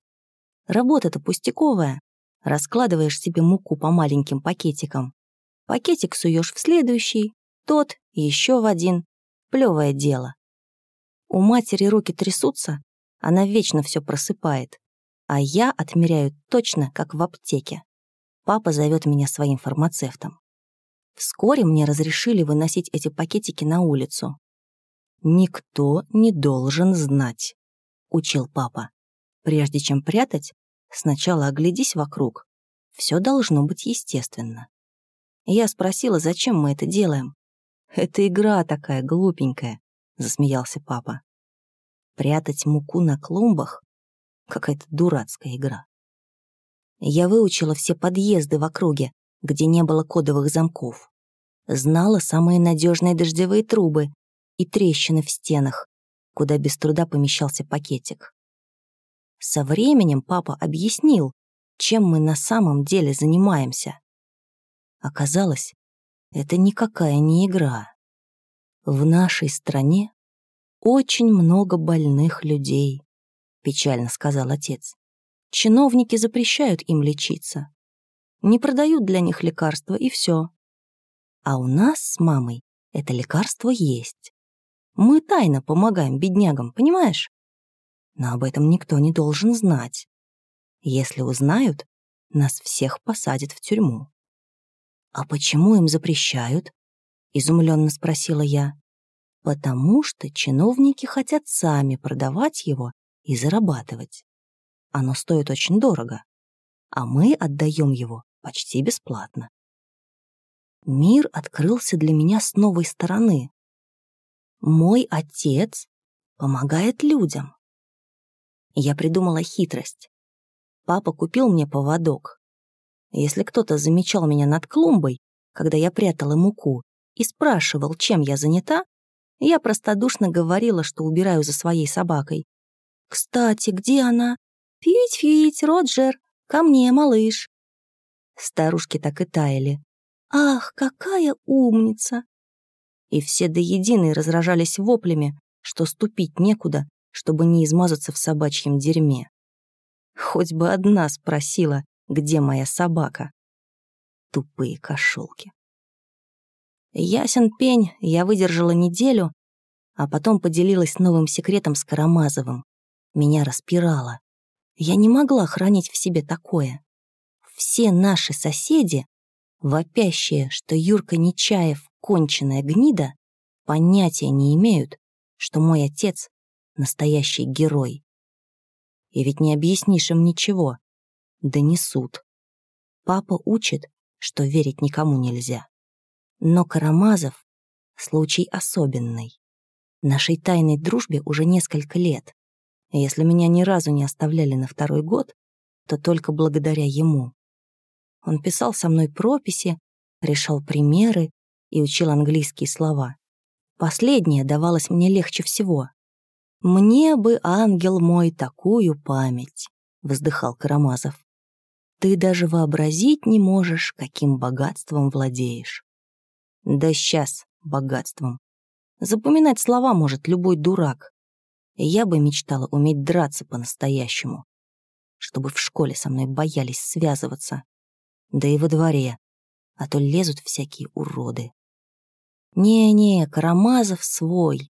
Работа-то пустяковая. Раскладываешь себе муку по маленьким пакетикам. Пакетик суешь в следующий, тот еще в один. Плевое дело. У матери руки трясутся, она вечно все просыпает, а я отмеряю точно, как в аптеке. Папа зовет меня своим фармацевтом. Вскоре мне разрешили выносить эти пакетики на улицу. «Никто не должен знать», — учил папа. «Прежде чем прятать, сначала оглядись вокруг. Все должно быть естественно». Я спросила, зачем мы это делаем. «Это игра такая глупенькая», засмеялся папа. Прятать муку на клумбах? Какая-то дурацкая игра. Я выучила все подъезды в округе, где не было кодовых замков. Знала самые надежные дождевые трубы и трещины в стенах, куда без труда помещался пакетик. Со временем папа объяснил, чем мы на самом деле занимаемся. Оказалось, это никакая не игра. В нашей стране очень много больных людей, печально сказал отец. Чиновники запрещают им лечиться. Не продают для них лекарства, и все. А у нас с мамой это лекарство есть. Мы тайно помогаем беднягам, понимаешь? Но об этом никто не должен знать. Если узнают, нас всех посадят в тюрьму. «А почему им запрещают?» — изумленно спросила я. «Потому что чиновники хотят сами продавать его и зарабатывать. Оно стоит очень дорого, а мы отдаем его почти бесплатно. Мир открылся для меня с новой стороны. Мой отец помогает людям. Я придумала хитрость. Папа купил мне поводок. Если кто-то замечал меня над клумбой, когда я прятала муку, и спрашивал, чем я занята, я простодушно говорила, что убираю за своей собакой. «Кстати, где она?» «Фить-фить, Роджер, ко мне, малыш!» Старушки так и таяли. «Ах, какая умница!» И все до единой разражались воплями, что ступить некуда, чтобы не измазаться в собачьем дерьме. Хоть бы одна спросила, где моя собака. Тупые кошелки. Ясен пень, я выдержала неделю, а потом поделилась новым секретом с Карамазовым. Меня распирало. Я не могла хранить в себе такое. Все наши соседи, вопящие, что Юрка Нечаев — конченая гнида, понятия не имеют, что мой отец — настоящий герой. И ведь не объяснишь им ничего. Донесут. Папа учит, что верить никому нельзя. Но Карамазов — случай особенный. Нашей тайной дружбе уже несколько лет. Если меня ни разу не оставляли на второй год, то только благодаря ему. Он писал со мной прописи, решал примеры и учил английские слова. Последнее давалось мне легче всего. «Мне бы, ангел мой, такую память», — вздыхал Карамазов. «Ты даже вообразить не можешь, каким богатством владеешь». «Да сейчас богатством. Запоминать слова может любой дурак, я бы мечтала уметь драться по-настоящему. Чтобы в школе со мной боялись связываться. Да и во дворе. А то лезут всякие уроды. Не-не, Карамазов свой.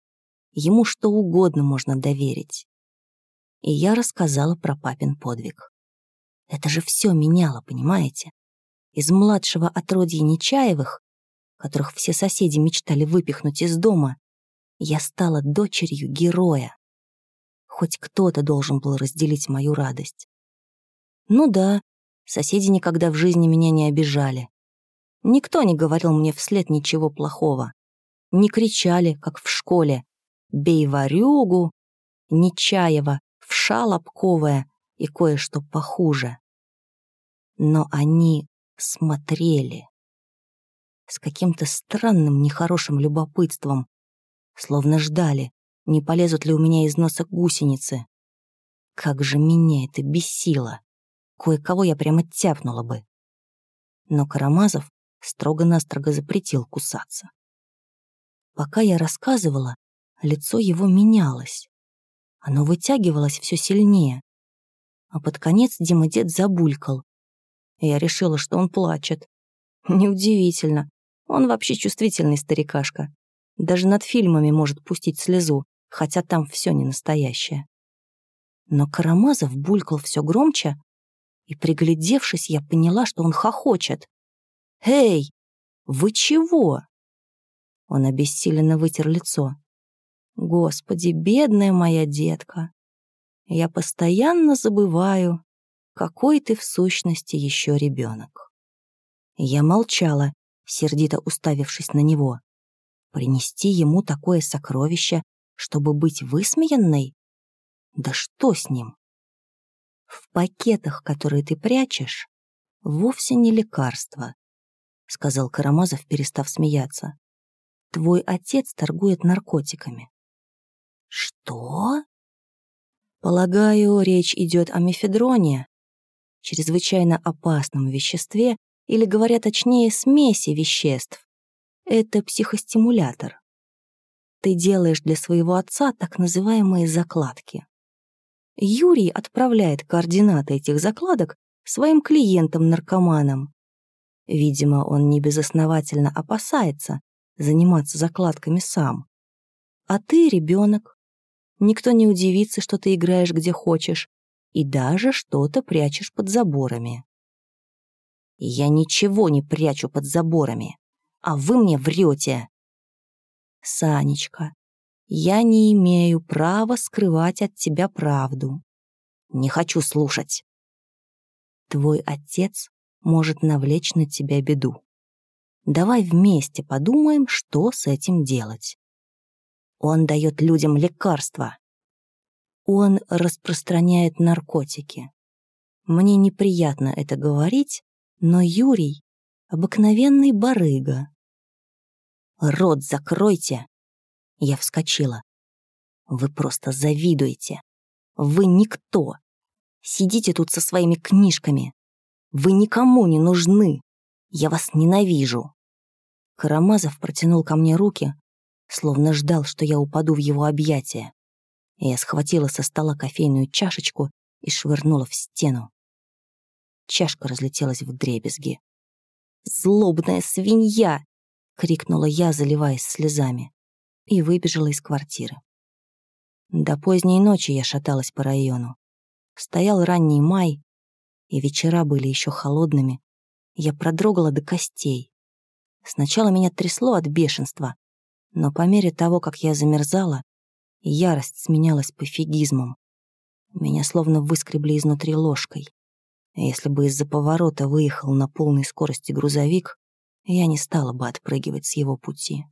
Ему что угодно можно доверить. И я рассказала про папин подвиг. Это же все меняло, понимаете? Из младшего отродья Нечаевых, которых все соседи мечтали выпихнуть из дома, я стала дочерью героя. Хоть кто-то должен был разделить мою радость. Ну да, соседи никогда в жизни меня не обижали. Никто не говорил мне вслед ничего плохого. Не кричали, как в школе «бей варюгу», «Нечаева», «вша лобковая» и кое-что похуже. Но они смотрели с каким-то странным нехорошим любопытством, словно ждали, не полезут ли у меня из носа гусеницы. Как же меня это бесило! Кое-кого я прямо тяпнула бы. Но Карамазов строго-настрого запретил кусаться. Пока я рассказывала, лицо его менялось. Оно вытягивалось все сильнее. А под конец Дима дед забулькал. Я решила, что он плачет. Неудивительно. Он вообще чувствительный старикашка. Даже над фильмами может пустить слезу, хотя там все не настоящее. Но Карамазов булькал все громче, и, приглядевшись, я поняла, что он хохочет. «Эй, вы чего?» Он обессиленно вытер лицо. «Господи, бедная моя детка! Я постоянно забываю, какой ты в сущности еще ребенок». Я молчала, сердито уставившись на него. Принести ему такое сокровище, чтобы быть высмеянной? Да что с ним? В пакетах, которые ты прячешь, вовсе не лекарство, сказал Карамазов, перестав смеяться. Твой отец торгует наркотиками. Что? Полагаю, речь идет о мефедроне, чрезвычайно опасном веществе, или, говоря точнее, смеси веществ. Это психостимулятор. Ты делаешь для своего отца так называемые закладки. Юрий отправляет координаты этих закладок своим клиентам-наркоманам. Видимо, он небезосновательно опасается заниматься закладками сам. А ты ребенок. Никто не удивится, что ты играешь где хочешь, и даже что-то прячешь под заборами. Я ничего не прячу под заборами, а вы мне врете. Санечка, я не имею права скрывать от тебя правду. Не хочу слушать. Твой отец может навлечь на тебя беду. Давай вместе подумаем, что с этим делать. Он дает людям лекарства. Он распространяет наркотики. Мне неприятно это говорить, но Юрий — обыкновенный барыга. «Рот закройте!» Я вскочила. «Вы просто завидуете. Вы никто. Сидите тут со своими книжками. Вы никому не нужны. Я вас ненавижу». Карамазов протянул ко мне руки, словно ждал, что я упаду в его объятия. Я схватила со стола кофейную чашечку и швырнула в стену. Чашка разлетелась в дребезги. «Злобная свинья!» — крикнула я, заливаясь слезами, и выбежала из квартиры. До поздней ночи я шаталась по району. Стоял ранний май, и вечера были еще холодными. Я продрогала до костей. Сначала меня трясло от бешенства, но по мере того, как я замерзала, ярость сменялась пофигизмом. Меня словно выскребли изнутри ложкой. Если бы из-за поворота выехал на полной скорости грузовик, я не стала бы отпрыгивать с его пути.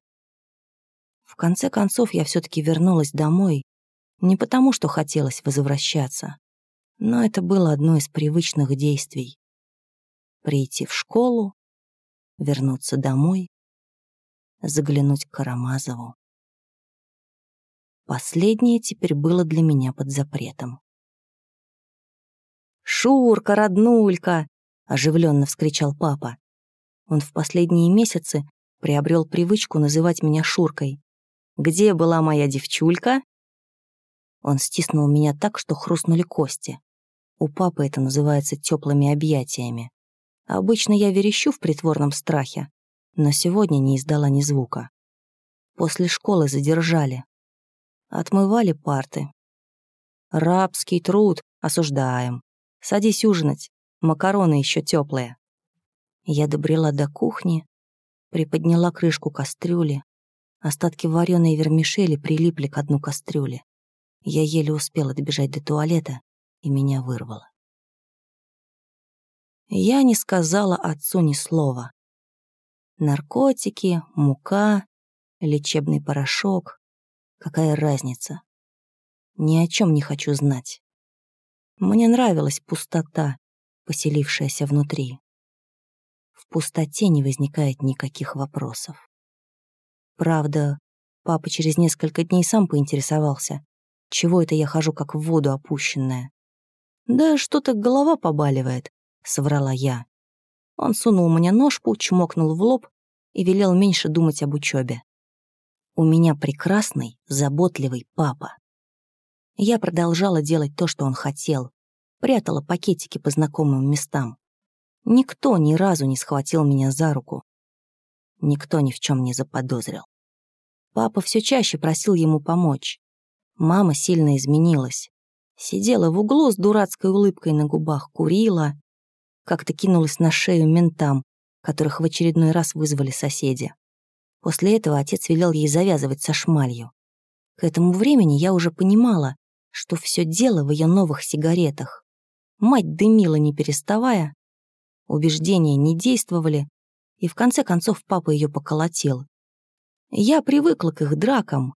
В конце концов, я все-таки вернулась домой не потому, что хотелось возвращаться, но это было одно из привычных действий. Прийти в школу, вернуться домой, заглянуть к Карамазову. Последнее теперь было для меня под запретом. «Шурка, роднулька!» — оживленно вскричал папа. Он в последние месяцы приобрел привычку называть меня Шуркой. «Где была моя девчулька?» Он стиснул меня так, что хрустнули кости. У папы это называется теплыми объятиями. Обычно я верещу в притворном страхе, но сегодня не издала ни звука. После школы задержали. Отмывали парты. Рабский труд осуждаем. Садись ужинать, макароны еще теплые. Я добрела до кухни, приподняла крышку кастрюли. Остатки вареной вермишели прилипли к дну кастрюли. Я еле успела добежать до туалета, и меня вырвало. Я не сказала отцу ни слова. Наркотики, мука, лечебный порошок. Какая разница? Ни о чем не хочу знать. Мне нравилась пустота, поселившаяся внутри. Пустоте не возникает никаких вопросов. Правда, папа через несколько дней сам поинтересовался, чего это я хожу как в воду опущенная. «Да что-то голова побаливает», — соврала я. Он сунул мне ножку, чмокнул в лоб и велел меньше думать об учебе. У меня прекрасный, заботливый папа. Я продолжала делать то, что он хотел, прятала пакетики по знакомым местам. Никто ни разу не схватил меня за руку. Никто ни в чем не заподозрил. Папа все чаще просил ему помочь. Мама сильно изменилась. Сидела в углу с дурацкой улыбкой на губах, курила. Как-то кинулась на шею ментам, которых в очередной раз вызвали соседи. После этого отец велел ей завязывать со шмалью. К этому времени я уже понимала, что все дело в ее новых сигаретах. Мать дымила не переставая, убеждения не действовали, и в конце концов папа ее поколотил. Я привыкла к их дракам,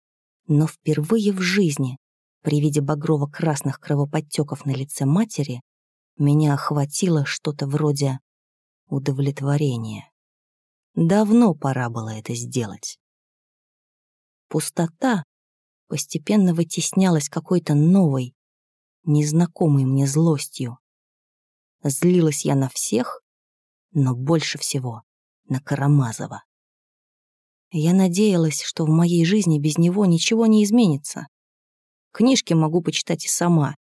но впервые в жизни, при виде багрово-красных кровоподтеков на лице матери, меня охватило что-то вроде удовлетворения. Давно пора было это сделать. Пустота постепенно вытеснялась какой-то новой, незнакомой мне злостью. Злилась я на всех, но больше всего на Карамазова. Я надеялась, что в моей жизни без него ничего не изменится. Книжки могу почитать и сама.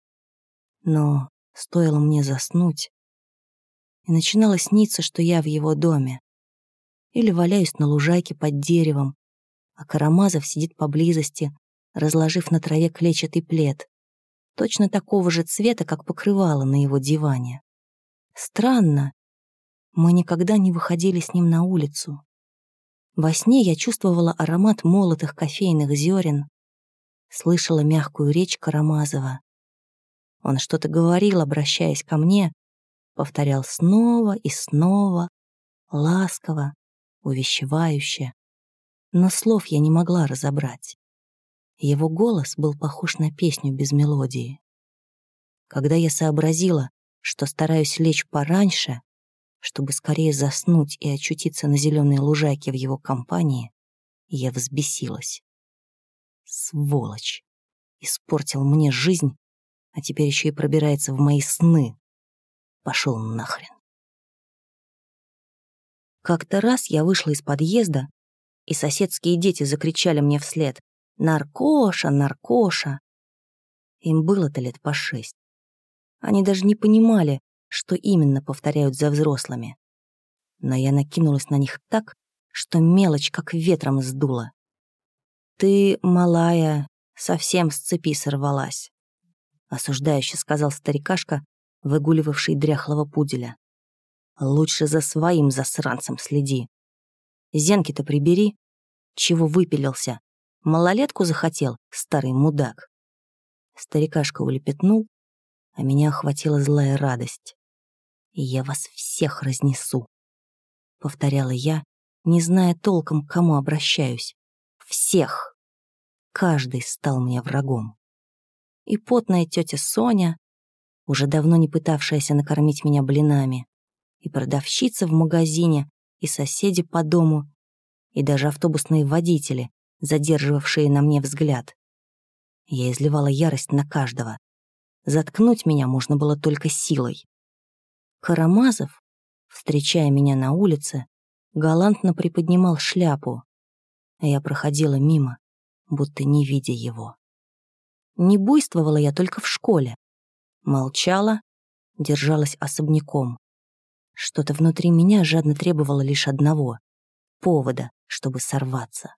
Но стоило мне заснуть, и начинало сниться, что я в его доме. Или валяюсь на лужайке под деревом, а Карамазов сидит поблизости, разложив на траве клетчатый плед, точно такого же цвета, как покрывало на его диване. Странно, мы никогда не выходили с ним на улицу. Во сне я чувствовала аромат молотых кофейных зерен, слышала мягкую речь Карамазова. Он что-то говорил, обращаясь ко мне, повторял снова и снова, ласково, увещевающе. Но слов я не могла разобрать. Его голос был похож на песню без мелодии. Когда я сообразила, что стараюсь лечь пораньше, чтобы скорее заснуть и очутиться на зеленой лужайке в его компании, я взбесилась. Сволочь! Испортил мне жизнь, а теперь еще и пробирается в мои сны. Пошел нахрен. Как-то раз я вышла из подъезда, и соседские дети закричали мне вслед «Наркоша, наркоша!» Им было-то лет по шесть. Они даже не понимали, что именно повторяют за взрослыми. Но я накинулась на них так, что мелочь как ветром сдула. «Ты, малая, совсем с цепи сорвалась», — осуждающе сказал старикашка, выгуливавший дряхлого пуделя. «Лучше за своим засранцем следи. Зенки-то прибери. Чего выпилился? Малолетку захотел, старый мудак?» Старикашка улепетнул, а меня охватила злая радость и я вас всех разнесу», — повторяла я, не зная толком, к кому обращаюсь. «Всех!» Каждый стал мне врагом. И потная тетя Соня, уже давно не пытавшаяся накормить меня блинами, и продавщица в магазине, и соседи по дому, и даже автобусные водители, задерживавшие на мне взгляд. Я изливала ярость на каждого. Заткнуть меня можно было только силой. Карамазов, встречая меня на улице, галантно приподнимал шляпу, а я проходила мимо, будто не видя его. Не буйствовала я только в школе. Молчала, держалась особняком. Что-то внутри меня жадно требовало лишь одного — повода, чтобы сорваться.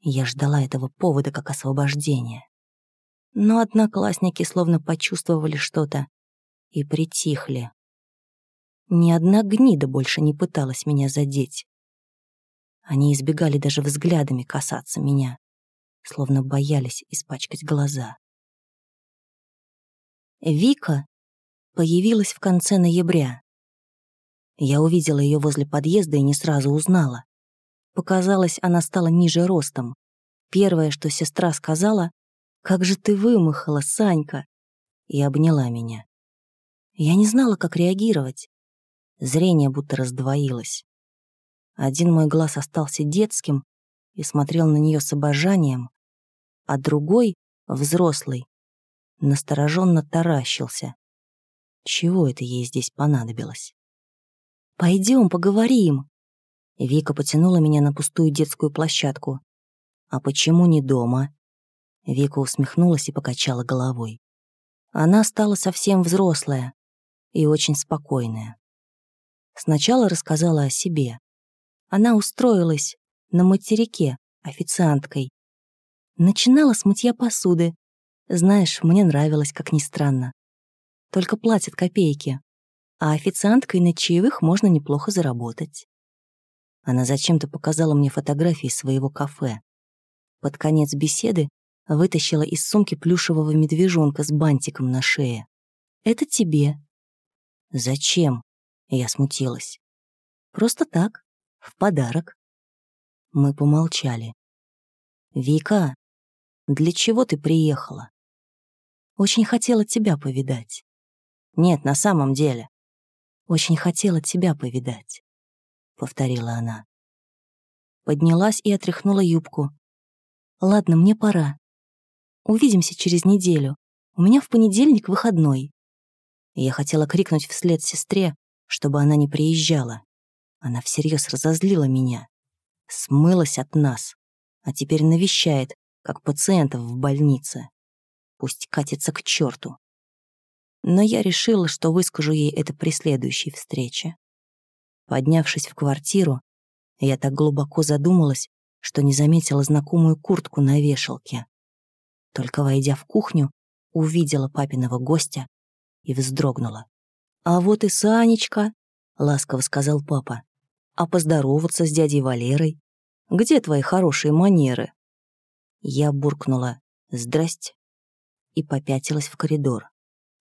Я ждала этого повода как освобождения. Но одноклассники словно почувствовали что-то и притихли. Ни одна гнида больше не пыталась меня задеть. Они избегали даже взглядами касаться меня, словно боялись испачкать глаза. Вика появилась в конце ноября. Я увидела ее возле подъезда и не сразу узнала. Показалось, она стала ниже ростом. Первое, что сестра сказала, «Как же ты вымахала, Санька!» и обняла меня. Я не знала, как реагировать. Зрение будто раздвоилось. Один мой глаз остался детским и смотрел на нее с обожанием, а другой, взрослый, настороженно таращился. Чего это ей здесь понадобилось? Пойдем, поговорим. Вика потянула меня на пустую детскую площадку. А почему не дома? Вика усмехнулась и покачала головой. Она стала совсем взрослая и очень спокойная. Сначала рассказала о себе. Она устроилась на материке официанткой. Начинала с мытья посуды. Знаешь, мне нравилось, как ни странно. Только платят копейки. А официанткой на чаевых можно неплохо заработать. Она зачем-то показала мне фотографии своего кафе. Под конец беседы вытащила из сумки плюшевого медвежонка с бантиком на шее. «Это тебе». «Зачем?» Я смутилась. «Просто так, в подарок». Мы помолчали. «Вика, для чего ты приехала?» «Очень хотела тебя повидать». «Нет, на самом деле». «Очень хотела тебя повидать», — повторила она. Поднялась и отряхнула юбку. «Ладно, мне пора. Увидимся через неделю. У меня в понедельник выходной». Я хотела крикнуть вслед сестре, чтобы она не приезжала. Она всерьез разозлила меня. Смылась от нас, а теперь навещает, как пациентов в больнице. Пусть катится к черту. Но я решила, что выскажу ей это при следующей встрече. Поднявшись в квартиру, я так глубоко задумалась, что не заметила знакомую куртку на вешалке. Только войдя в кухню, увидела папиного гостя и вздрогнула. «А вот и Санечка», — ласково сказал папа. «А поздороваться с дядей Валерой? Где твои хорошие манеры?» Я буркнула «Здрасте» и попятилась в коридор.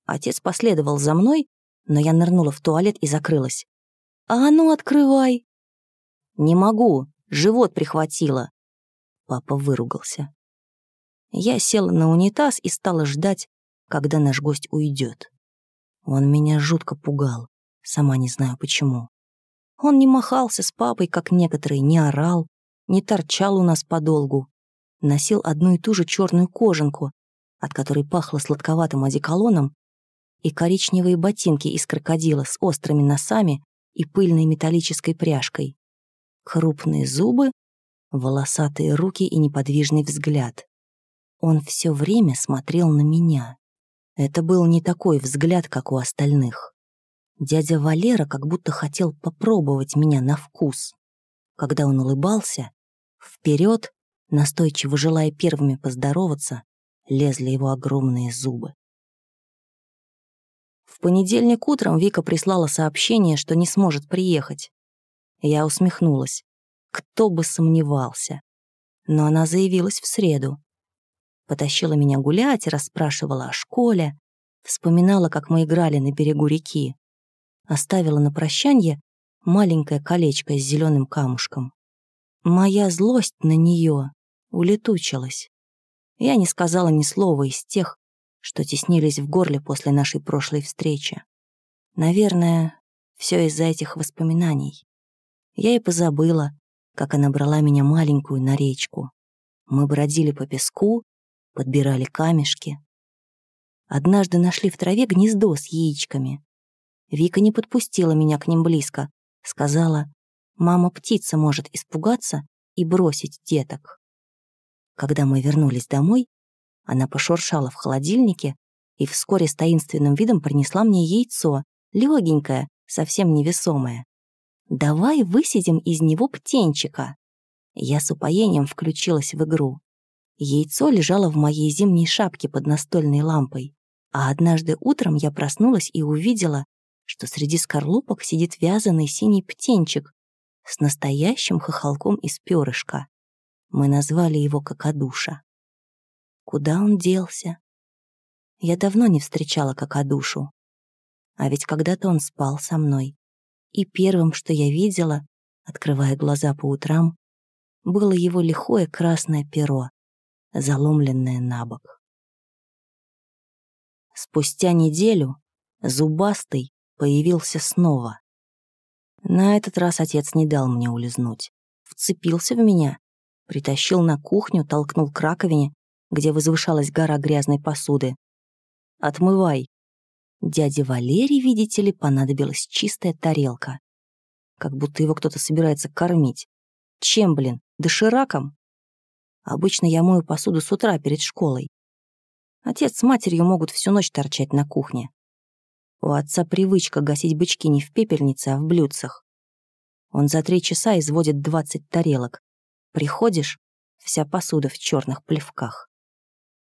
Отец последовал за мной, но я нырнула в туалет и закрылась. «А ну, открывай!» «Не могу, живот прихватило!» Папа выругался. Я села на унитаз и стала ждать, когда наш гость уйдет. Он меня жутко пугал, сама не знаю почему. Он не махался с папой, как некоторые, не орал, не торчал у нас подолгу. Носил одну и ту же черную кожанку, от которой пахло сладковатым одеколоном, и коричневые ботинки из крокодила с острыми носами и пыльной металлической пряжкой. Крупные зубы, волосатые руки и неподвижный взгляд. Он все время смотрел на меня. Это был не такой взгляд, как у остальных. Дядя Валера как будто хотел попробовать меня на вкус. Когда он улыбался, вперед, настойчиво желая первыми поздороваться, лезли его огромные зубы. В понедельник утром Вика прислала сообщение, что не сможет приехать. Я усмехнулась. Кто бы сомневался. Но она заявилась в среду потащила меня гулять и расспрашивала о школе, вспоминала, как мы играли на берегу реки, оставила на прощанье маленькое колечко с зеленым камушком. Моя злость на нее улетучилась. Я не сказала ни слова из тех, что теснились в горле после нашей прошлой встречи. Наверное, все из-за этих воспоминаний. Я и позабыла, как она брала меня маленькую на речку. Мы бродили по песку, подбирали камешки. Однажды нашли в траве гнездо с яичками. Вика не подпустила меня к ним близко, сказала, мама-птица может испугаться и бросить деток. Когда мы вернулись домой, она пошуршала в холодильнике и вскоре с таинственным видом принесла мне яйцо, легенькое, совсем невесомое. «Давай высидим из него птенчика». Я с упоением включилась в игру. Яйцо лежало в моей зимней шапке под настольной лампой, а однажды утром я проснулась и увидела, что среди скорлупок сидит вязаный синий птенчик с настоящим хохолком из перышка. Мы назвали его Кокодуша. Куда он делся? Я давно не встречала Какадушу. А ведь когда-то он спал со мной. И первым, что я видела, открывая глаза по утрам, было его лихое красное перо, заломленное на бок. Спустя неделю Зубастый появился снова. На этот раз отец не дал мне улизнуть. Вцепился в меня, притащил на кухню, толкнул к раковине, где возвышалась гора грязной посуды. «Отмывай». Дяде Валерий, видите ли, понадобилась чистая тарелка. Как будто его кто-то собирается кормить. Чем, блин, дошираком? Обычно я мою посуду с утра перед школой. Отец с матерью могут всю ночь торчать на кухне. У отца привычка гасить бычки не в пепельнице, а в блюдцах. Он за три часа изводит двадцать тарелок. Приходишь — вся посуда в черных плевках.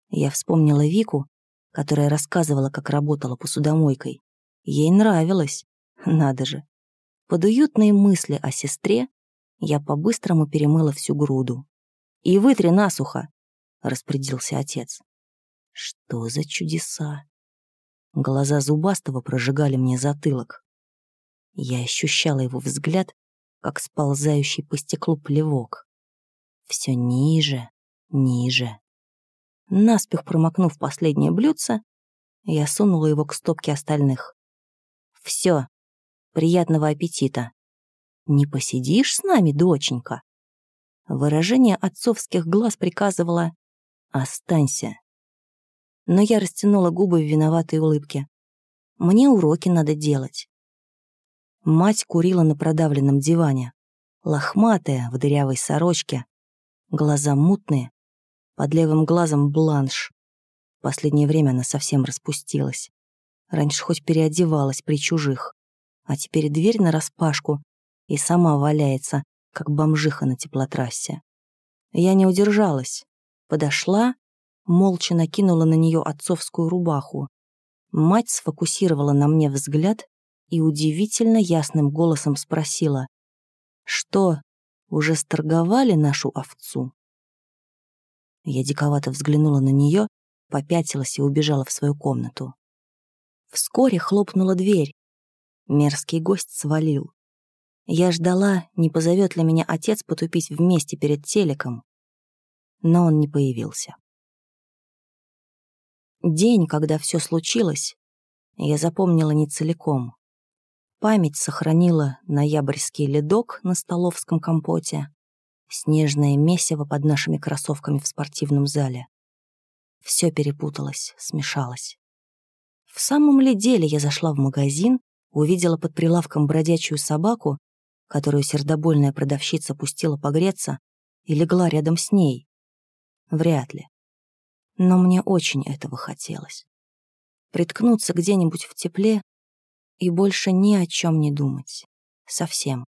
Я вспомнила Вику, которая рассказывала, как работала посудомойкой. Ей нравилось, надо же. Под уютные мысли о сестре я по-быстрому перемыла всю груду. «И вытри насухо», — распорядился отец. Что за чудеса? Глаза Зубастого прожигали мне затылок. Я ощущала его взгляд, как сползающий по стеклу плевок. Все ниже, ниже. Наспех промокнув последнее блюдце, я сунула его к стопке остальных. Все, приятного аппетита. Не посидишь с нами, доченька? Выражение отцовских глаз приказывало «Останься» но я растянула губы в виноватой улыбке. Мне уроки надо делать. Мать курила на продавленном диване, лохматая, в дырявой сорочке, глаза мутные, под левым глазом бланш. В последнее время она совсем распустилась. Раньше хоть переодевалась при чужих, а теперь дверь нараспашку и сама валяется, как бомжиха на теплотрассе. Я не удержалась, подошла молча накинула на нее отцовскую рубаху. Мать сфокусировала на мне взгляд и удивительно ясным голосом спросила, «Что, уже сторговали нашу овцу?» Я диковато взглянула на нее, попятилась и убежала в свою комнату. Вскоре хлопнула дверь. Мерзкий гость свалил. Я ждала, не позовет ли меня отец потупить вместе перед телеком, но он не появился. День, когда все случилось, я запомнила не целиком. Память сохранила ноябрьский ледок на столовском компоте, снежное месиво под нашими кроссовками в спортивном зале. Все перепуталось, смешалось. В самом ли деле я зашла в магазин, увидела под прилавком бродячую собаку, которую сердобольная продавщица пустила погреться, и легла рядом с ней? Вряд ли но мне очень этого хотелось. Приткнуться где-нибудь в тепле и больше ни о чем не думать. Совсем.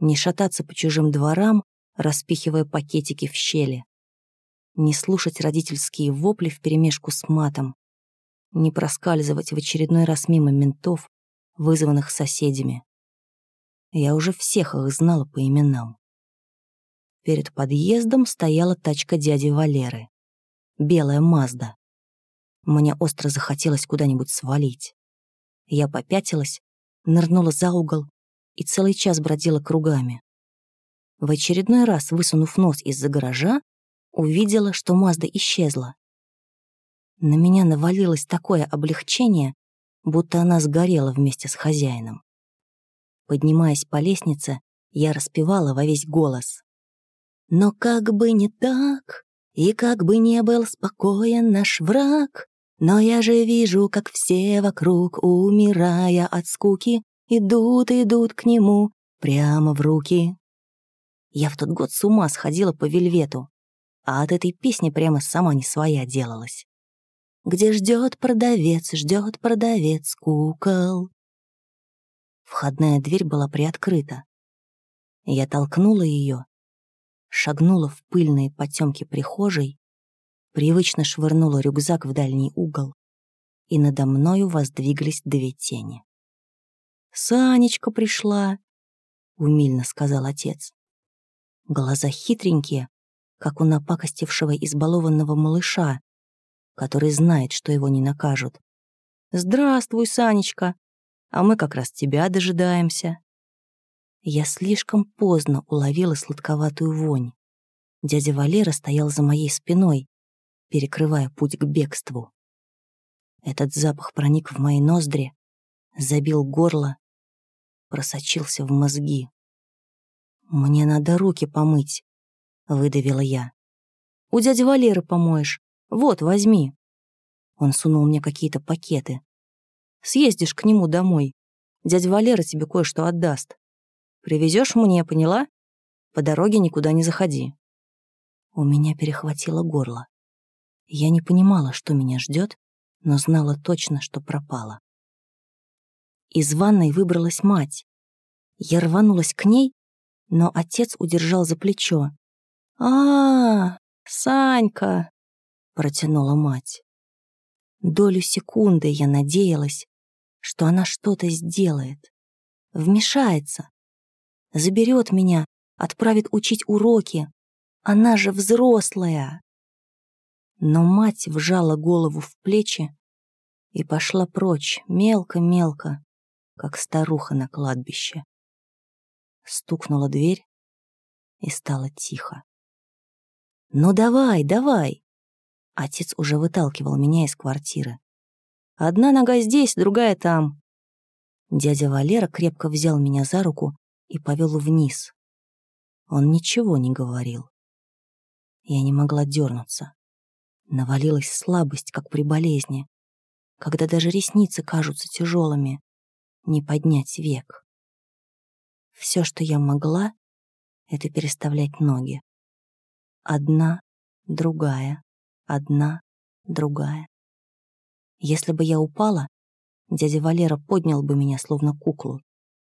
Не шататься по чужим дворам, распихивая пакетики в щели. Не слушать родительские вопли вперемешку с матом. Не проскальзывать в очередной раз мимо ментов, вызванных соседями. Я уже всех их знала по именам. Перед подъездом стояла тачка дяди Валеры белая Мазда. Мне остро захотелось куда-нибудь свалить. Я попятилась, нырнула за угол и целый час бродила кругами. В очередной раз, высунув нос из-за гаража, увидела, что Мазда исчезла. На меня навалилось такое облегчение, будто она сгорела вместе с хозяином. Поднимаясь по лестнице, я распевала во весь голос. «Но как бы не так, и как бы не был спокоен наш враг, но я же вижу, как все вокруг, умирая от скуки, идут, идут к нему прямо в руки. Я в тот год с ума сходила по вельвету, а от этой песни прямо сама не своя делалась. Где ждет продавец, ждет продавец кукол. Входная дверь была приоткрыта. Я толкнула ее шагнула в пыльные потемки прихожей, привычно швырнула рюкзак в дальний угол, и надо мною воздвиглись две тени. «Санечка пришла», — умильно сказал отец. Глаза хитренькие, как у напакостившего избалованного малыша, который знает, что его не накажут. «Здравствуй, Санечка! А мы как раз тебя дожидаемся». Я слишком поздно уловила сладковатую вонь. Дядя Валера стоял за моей спиной, перекрывая путь к бегству. Этот запах проник в мои ноздри, забил горло, просочился в мозги. «Мне надо руки помыть», — выдавила я. «У дяди Валеры помоешь. Вот, возьми». Он сунул мне какие-то пакеты. «Съездишь к нему домой. Дядя Валера тебе кое-что отдаст. Привезешь мне, поняла? По дороге никуда не заходи». У меня перехватило горло. Я не понимала, что меня ждет, но знала точно, что пропала. Из ванной выбралась мать. Я рванулась к ней, но отец удержал за плечо. а, -а, Санька!» — протянула мать. Долю секунды я надеялась, что она что-то сделает, вмешается, заберет меня, отправит учить уроки. Она же взрослая но мать вжала голову в плечи и пошла прочь, мелко-мелко, как старуха на кладбище. Стукнула дверь, и стало тихо. «Ну давай, давай!» Отец уже выталкивал меня из квартиры. «Одна нога здесь, другая там». Дядя Валера крепко взял меня за руку и повел вниз. Он ничего не говорил. Я не могла дернуться. Навалилась слабость, как при болезни, когда даже ресницы кажутся тяжелыми, не поднять век. Все, что я могла, это переставлять ноги. Одна, другая, одна, другая. Если бы я упала, дядя Валера поднял бы меня словно куклу,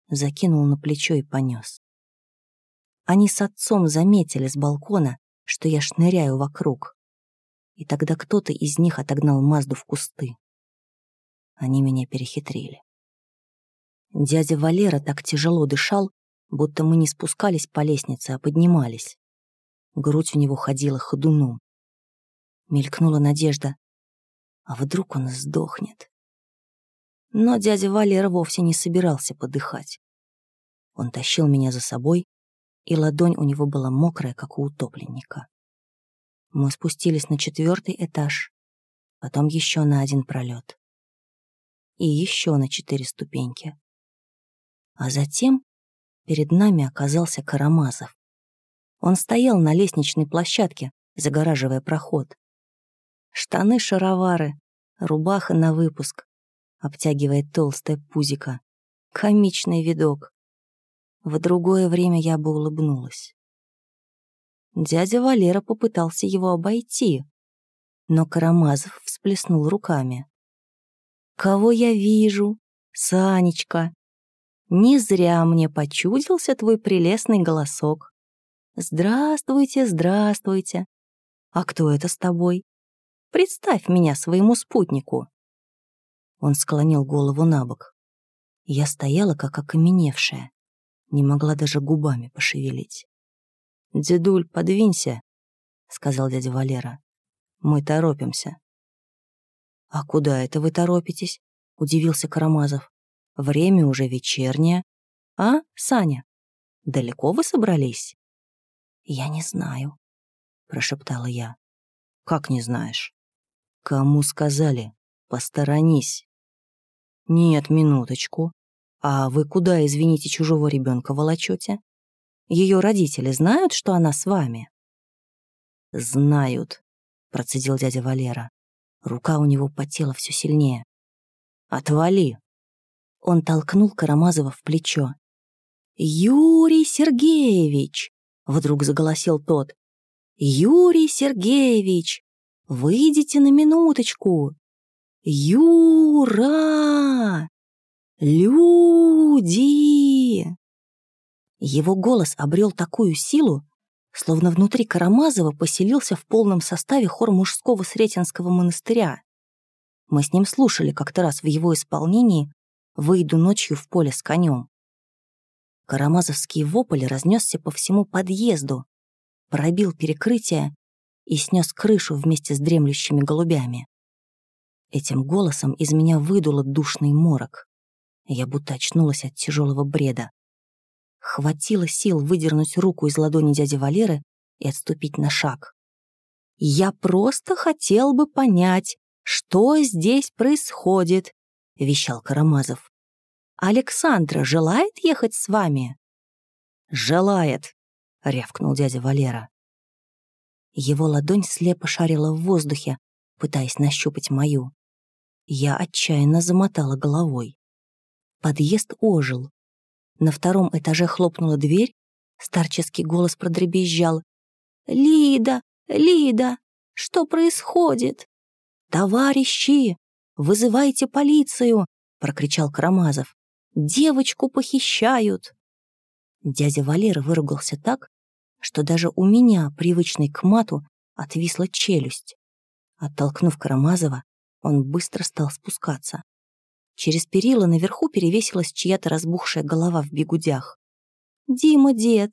закинул на плечо и понес. Они с отцом заметили с балкона, что я шныряю вокруг и тогда кто-то из них отогнал Мазду в кусты. Они меня перехитрили. Дядя Валера так тяжело дышал, будто мы не спускались по лестнице, а поднимались. Грудь у него ходила ходуном. Мелькнула надежда. А вдруг он сдохнет? Но дядя Валера вовсе не собирался подыхать. Он тащил меня за собой, и ладонь у него была мокрая, как у утопленника. Мы спустились на четвертый этаж, потом еще на один пролет. И еще на четыре ступеньки. А затем перед нами оказался Карамазов. Он стоял на лестничной площадке, загораживая проход. Штаны-шаровары, рубаха на выпуск, обтягивает толстое пузико. Комичный видок. В другое время я бы улыбнулась. Дядя Валера попытался его обойти, но Карамазов всплеснул руками. «Кого я вижу? Санечка! Не зря мне почудился твой прелестный голосок. Здравствуйте, здравствуйте! А кто это с тобой? Представь меня своему спутнику!» Он склонил голову на бок. Я стояла, как окаменевшая, не могла даже губами пошевелить. «Дедуль, подвинься», — сказал дядя Валера. «Мы торопимся». «А куда это вы торопитесь?» — удивился Карамазов. «Время уже вечернее. А, Саня, далеко вы собрались?» «Я не знаю», — прошептала я. «Как не знаешь?» «Кому сказали? Посторонись». «Нет, минуточку. А вы куда, извините, чужого ребенка волочете?» Ее родители знают, что она с вами?» «Знают», — процедил дядя Валера. Рука у него потела все сильнее. «Отвали!» Он толкнул Карамазова в плечо. «Юрий Сергеевич!» — вдруг заголосил тот. «Юрий Сергеевич! Выйдите на минуточку! Юра! Люди!» Его голос обрел такую силу, словно внутри Карамазова поселился в полном составе хор мужского Сретенского монастыря. Мы с ним слушали как-то раз в его исполнении «Выйду ночью в поле с конем». Карамазовский вопль разнесся по всему подъезду, пробил перекрытие и снес крышу вместе с дремлющими голубями. Этим голосом из меня выдуло душный морок. Я будто очнулась от тяжелого бреда. Хватило сил выдернуть руку из ладони дяди Валеры и отступить на шаг. «Я просто хотел бы понять, что здесь происходит», — вещал Карамазов. «Александра желает ехать с вами?» «Желает», — рявкнул дядя Валера. Его ладонь слепо шарила в воздухе, пытаясь нащупать мою. Я отчаянно замотала головой. Подъезд ожил. На втором этаже хлопнула дверь, старческий голос продребезжал. «Лида! Лида! Что происходит?» «Товарищи! Вызывайте полицию!» — прокричал Карамазов. «Девочку похищают!» Дядя Валера выругался так, что даже у меня, привычной к мату, отвисла челюсть. Оттолкнув Карамазова, он быстро стал спускаться. Через перила наверху перевесилась чья-то разбухшая голова в бегудях. «Дима, дед,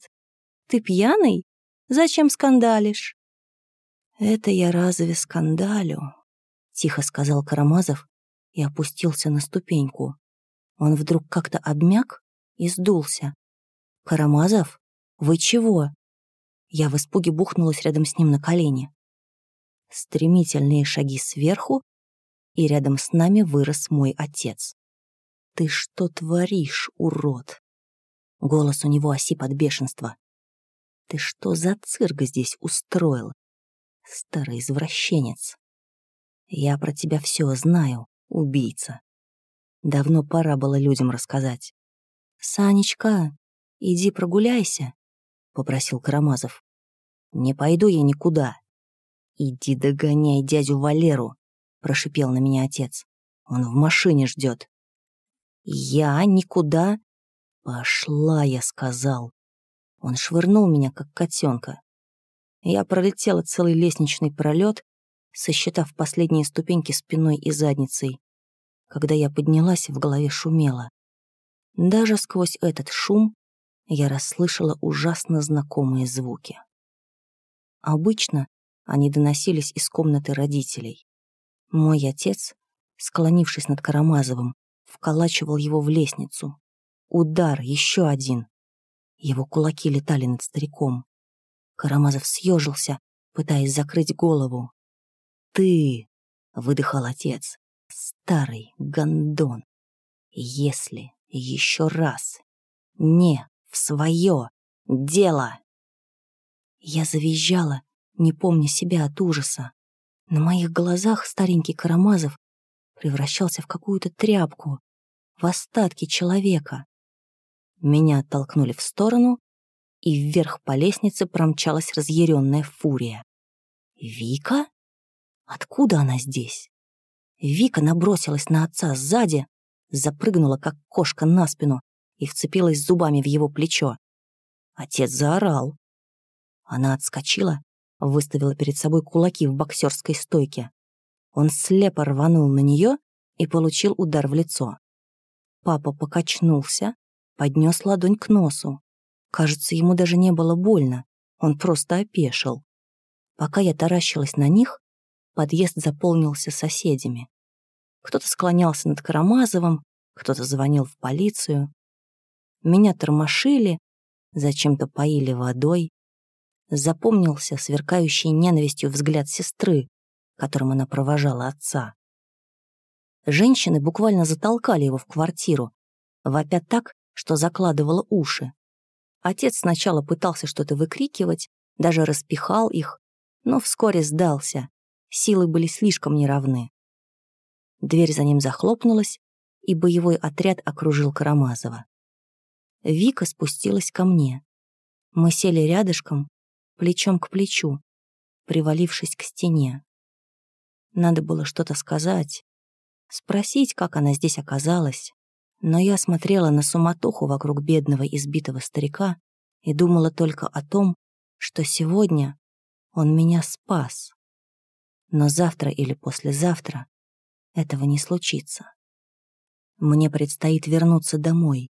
ты пьяный? Зачем скандалишь?» «Это я разве скандалю?» — тихо сказал Карамазов и опустился на ступеньку. Он вдруг как-то обмяк и сдулся. «Карамазов, вы чего?» Я в испуге бухнулась рядом с ним на колени. Стремительные шаги сверху, и рядом с нами вырос мой отец. «Ты что творишь, урод?» Голос у него осип от бешенства. «Ты что за цирк здесь устроил, старый извращенец? Я про тебя все знаю, убийца. Давно пора было людям рассказать. Санечка, иди прогуляйся», — попросил Карамазов. «Не пойду я никуда». «Иди догоняй дядю Валеру», — прошипел на меня отец. «Он в машине ждет». «Я никуда...» «Пошла, я сказал». Он швырнул меня, как котенка. Я пролетела целый лестничный пролет, сосчитав последние ступеньки спиной и задницей. Когда я поднялась, в голове шумело. Даже сквозь этот шум я расслышала ужасно знакомые звуки. Обычно они доносились из комнаты родителей. Мой отец, склонившись над Карамазовым, вколачивал его в лестницу. Удар, еще один. Его кулаки летали над стариком. Карамазов съежился, пытаясь закрыть голову. «Ты!» — выдыхал отец. «Старый гондон! Если еще раз не в свое дело!» Я завизжала, не помня себя от ужаса. На моих глазах старенький Карамазов превращался в какую-то тряпку, в остатки человека. Меня оттолкнули в сторону, и вверх по лестнице промчалась разъяренная фурия. «Вика? Откуда она здесь?» Вика набросилась на отца сзади, запрыгнула, как кошка, на спину и вцепилась зубами в его плечо. Отец заорал. Она отскочила, выставила перед собой кулаки в боксерской стойке. Он слепо рванул на нее и получил удар в лицо. Папа покачнулся, поднес ладонь к носу. Кажется, ему даже не было больно, он просто опешил. Пока я таращилась на них, подъезд заполнился соседями. Кто-то склонялся над Карамазовым, кто-то звонил в полицию. Меня тормошили, зачем-то поили водой. Запомнился сверкающий ненавистью взгляд сестры, которым она провожала отца. Женщины буквально затолкали его в квартиру, вопя так, что закладывало уши. Отец сначала пытался что-то выкрикивать, даже распихал их, но вскоре сдался. Силы были слишком неравны. Дверь за ним захлопнулась, и боевой отряд окружил Карамазова. Вика спустилась ко мне. Мы сели рядышком, плечом к плечу, привалившись к стене. Надо было что-то сказать, спросить, как она здесь оказалась, но я смотрела на суматоху вокруг бедного избитого старика и думала только о том, что сегодня он меня спас. Но завтра или послезавтра этого не случится. Мне предстоит вернуться домой,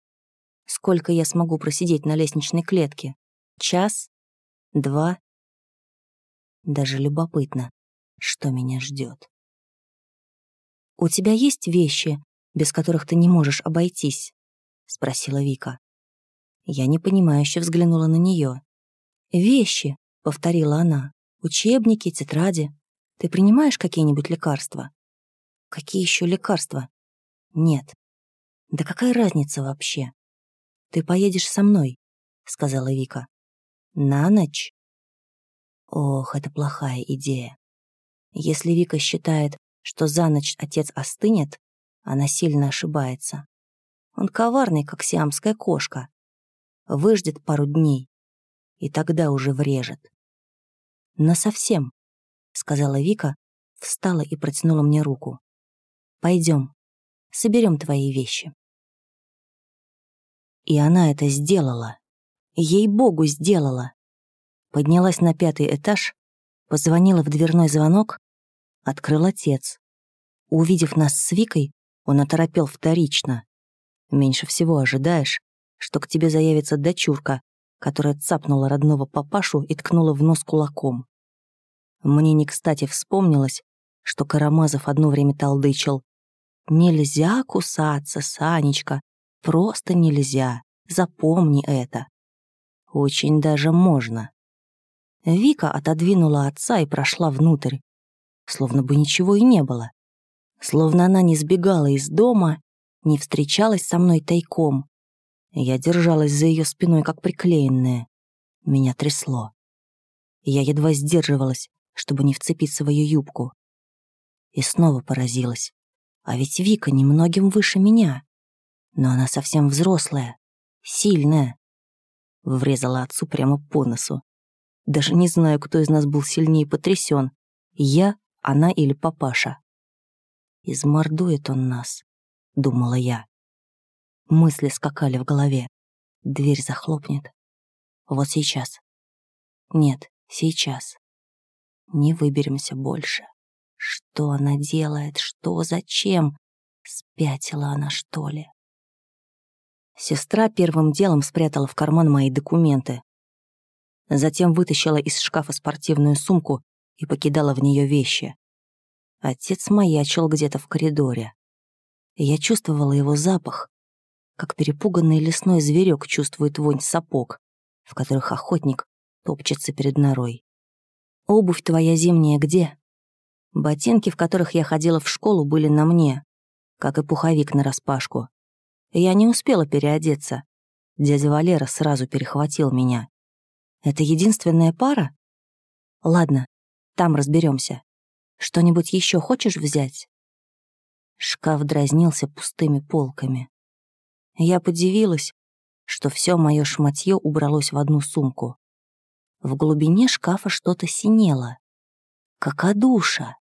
Сколько я смогу просидеть на лестничной клетке? Час? Два? Даже любопытно, что меня ждет. «У тебя есть вещи, без которых ты не можешь обойтись?» — спросила Вика. Я непонимающе взглянула на нее. «Вещи», — повторила она, — «учебники, тетради. Ты принимаешь какие-нибудь лекарства?» «Какие еще лекарства?» «Нет». «Да какая разница вообще?» «Ты поедешь со мной», — сказала Вика. «На ночь?» Ох, это плохая идея. Если Вика считает, что за ночь отец остынет, она сильно ошибается. Он коварный, как сиамская кошка. Выждет пару дней, и тогда уже врежет. «Насовсем», — сказала Вика, встала и протянула мне руку. «Пойдем, соберем твои вещи». И она это сделала. Ей-богу, сделала. Поднялась на пятый этаж, позвонила в дверной звонок, открыл отец. Увидев нас с Викой, он оторопел вторично. Меньше всего ожидаешь, что к тебе заявится дочурка, которая цапнула родного папашу и ткнула в нос кулаком. Мне не кстати вспомнилось, что Карамазов одно время толдычил. «Нельзя кусаться, Санечка, просто нельзя, запомни это». Очень даже можно. Вика отодвинула отца и прошла внутрь, словно бы ничего и не было. Словно она не сбегала из дома, не встречалась со мной тайком, я держалась за ее спиной, как приклеенная. Меня трясло. Я едва сдерживалась, чтобы не вцепиться в ее юбку. И снова поразилась. А ведь Вика немногим выше меня. Но она совсем взрослая, сильная. Врезала отцу прямо по носу. Даже не знаю, кто из нас был сильнее потрясен. Я, она или папаша. Измордует он нас, думала я. Мысли скакали в голове. Дверь захлопнет. Вот сейчас. Нет, сейчас. Не выберемся больше. Что она делает? Что? Зачем? Спятила она, что ли? Сестра первым делом спрятала в карман мои документы. Затем вытащила из шкафа спортивную сумку и покидала в нее вещи. Отец маячил где-то в коридоре. Я чувствовала его запах, как перепуганный лесной зверек чувствует вонь сапог, в которых охотник топчется перед норой. «Обувь твоя зимняя где?» Ботинки, в которых я ходила в школу, были на мне, как и пуховик нараспашку. Я не успела переодеться. Дядя Валера сразу перехватил меня. «Это единственная пара?» «Ладно, там разберемся. Что-нибудь еще хочешь взять?» Шкаф дразнился пустыми полками. Я подивилась, что все мое шматье убралось в одну сумку. В глубине шкафа что-то синело. Какадуша.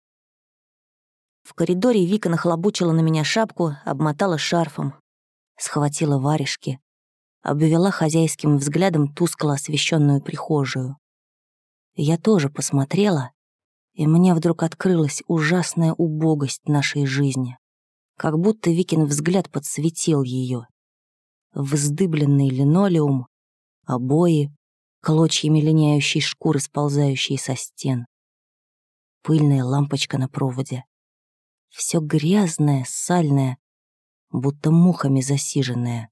В коридоре Вика нахлобучила на меня шапку, обмотала шарфом, схватила варежки, обвела хозяйским взглядом тускло освещенную прихожую. Я тоже посмотрела, и мне вдруг открылась ужасная убогость нашей жизни. Как будто Викин взгляд подсветил ее вздыбленный линолеум, обои, клочьями линяющей шкуры, сползающие со стен, пыльная лампочка на проводе. Все грязное, сальное, будто мухами засиженное,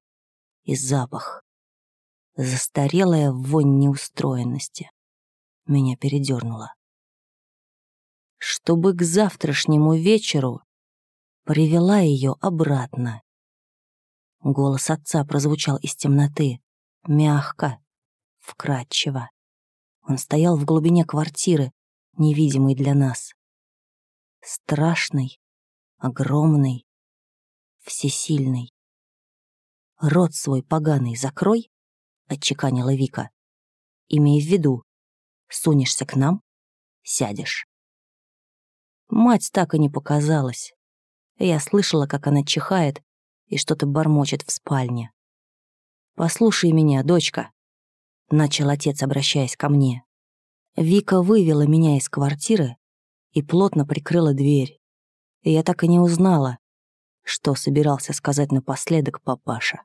и запах. Застарелая вонь неустроенности. Меня передернуло. Чтобы к завтрашнему вечеру привела ее обратно. Голос отца прозвучал из темноты, мягко, вкрадчиво. Он стоял в глубине квартиры, невидимый для нас. Страшный, огромный, всесильный. «Рот свой поганый закрой», — отчеканила Вика. «Имей в виду, сунешься к нам — сядешь». Мать так и не показалась. Я слышала, как она чихает, и что-то бормочет в спальне. «Послушай меня, дочка», — начал отец, обращаясь ко мне. Вика вывела меня из квартиры и плотно прикрыла дверь. И я так и не узнала, что собирался сказать напоследок папаша.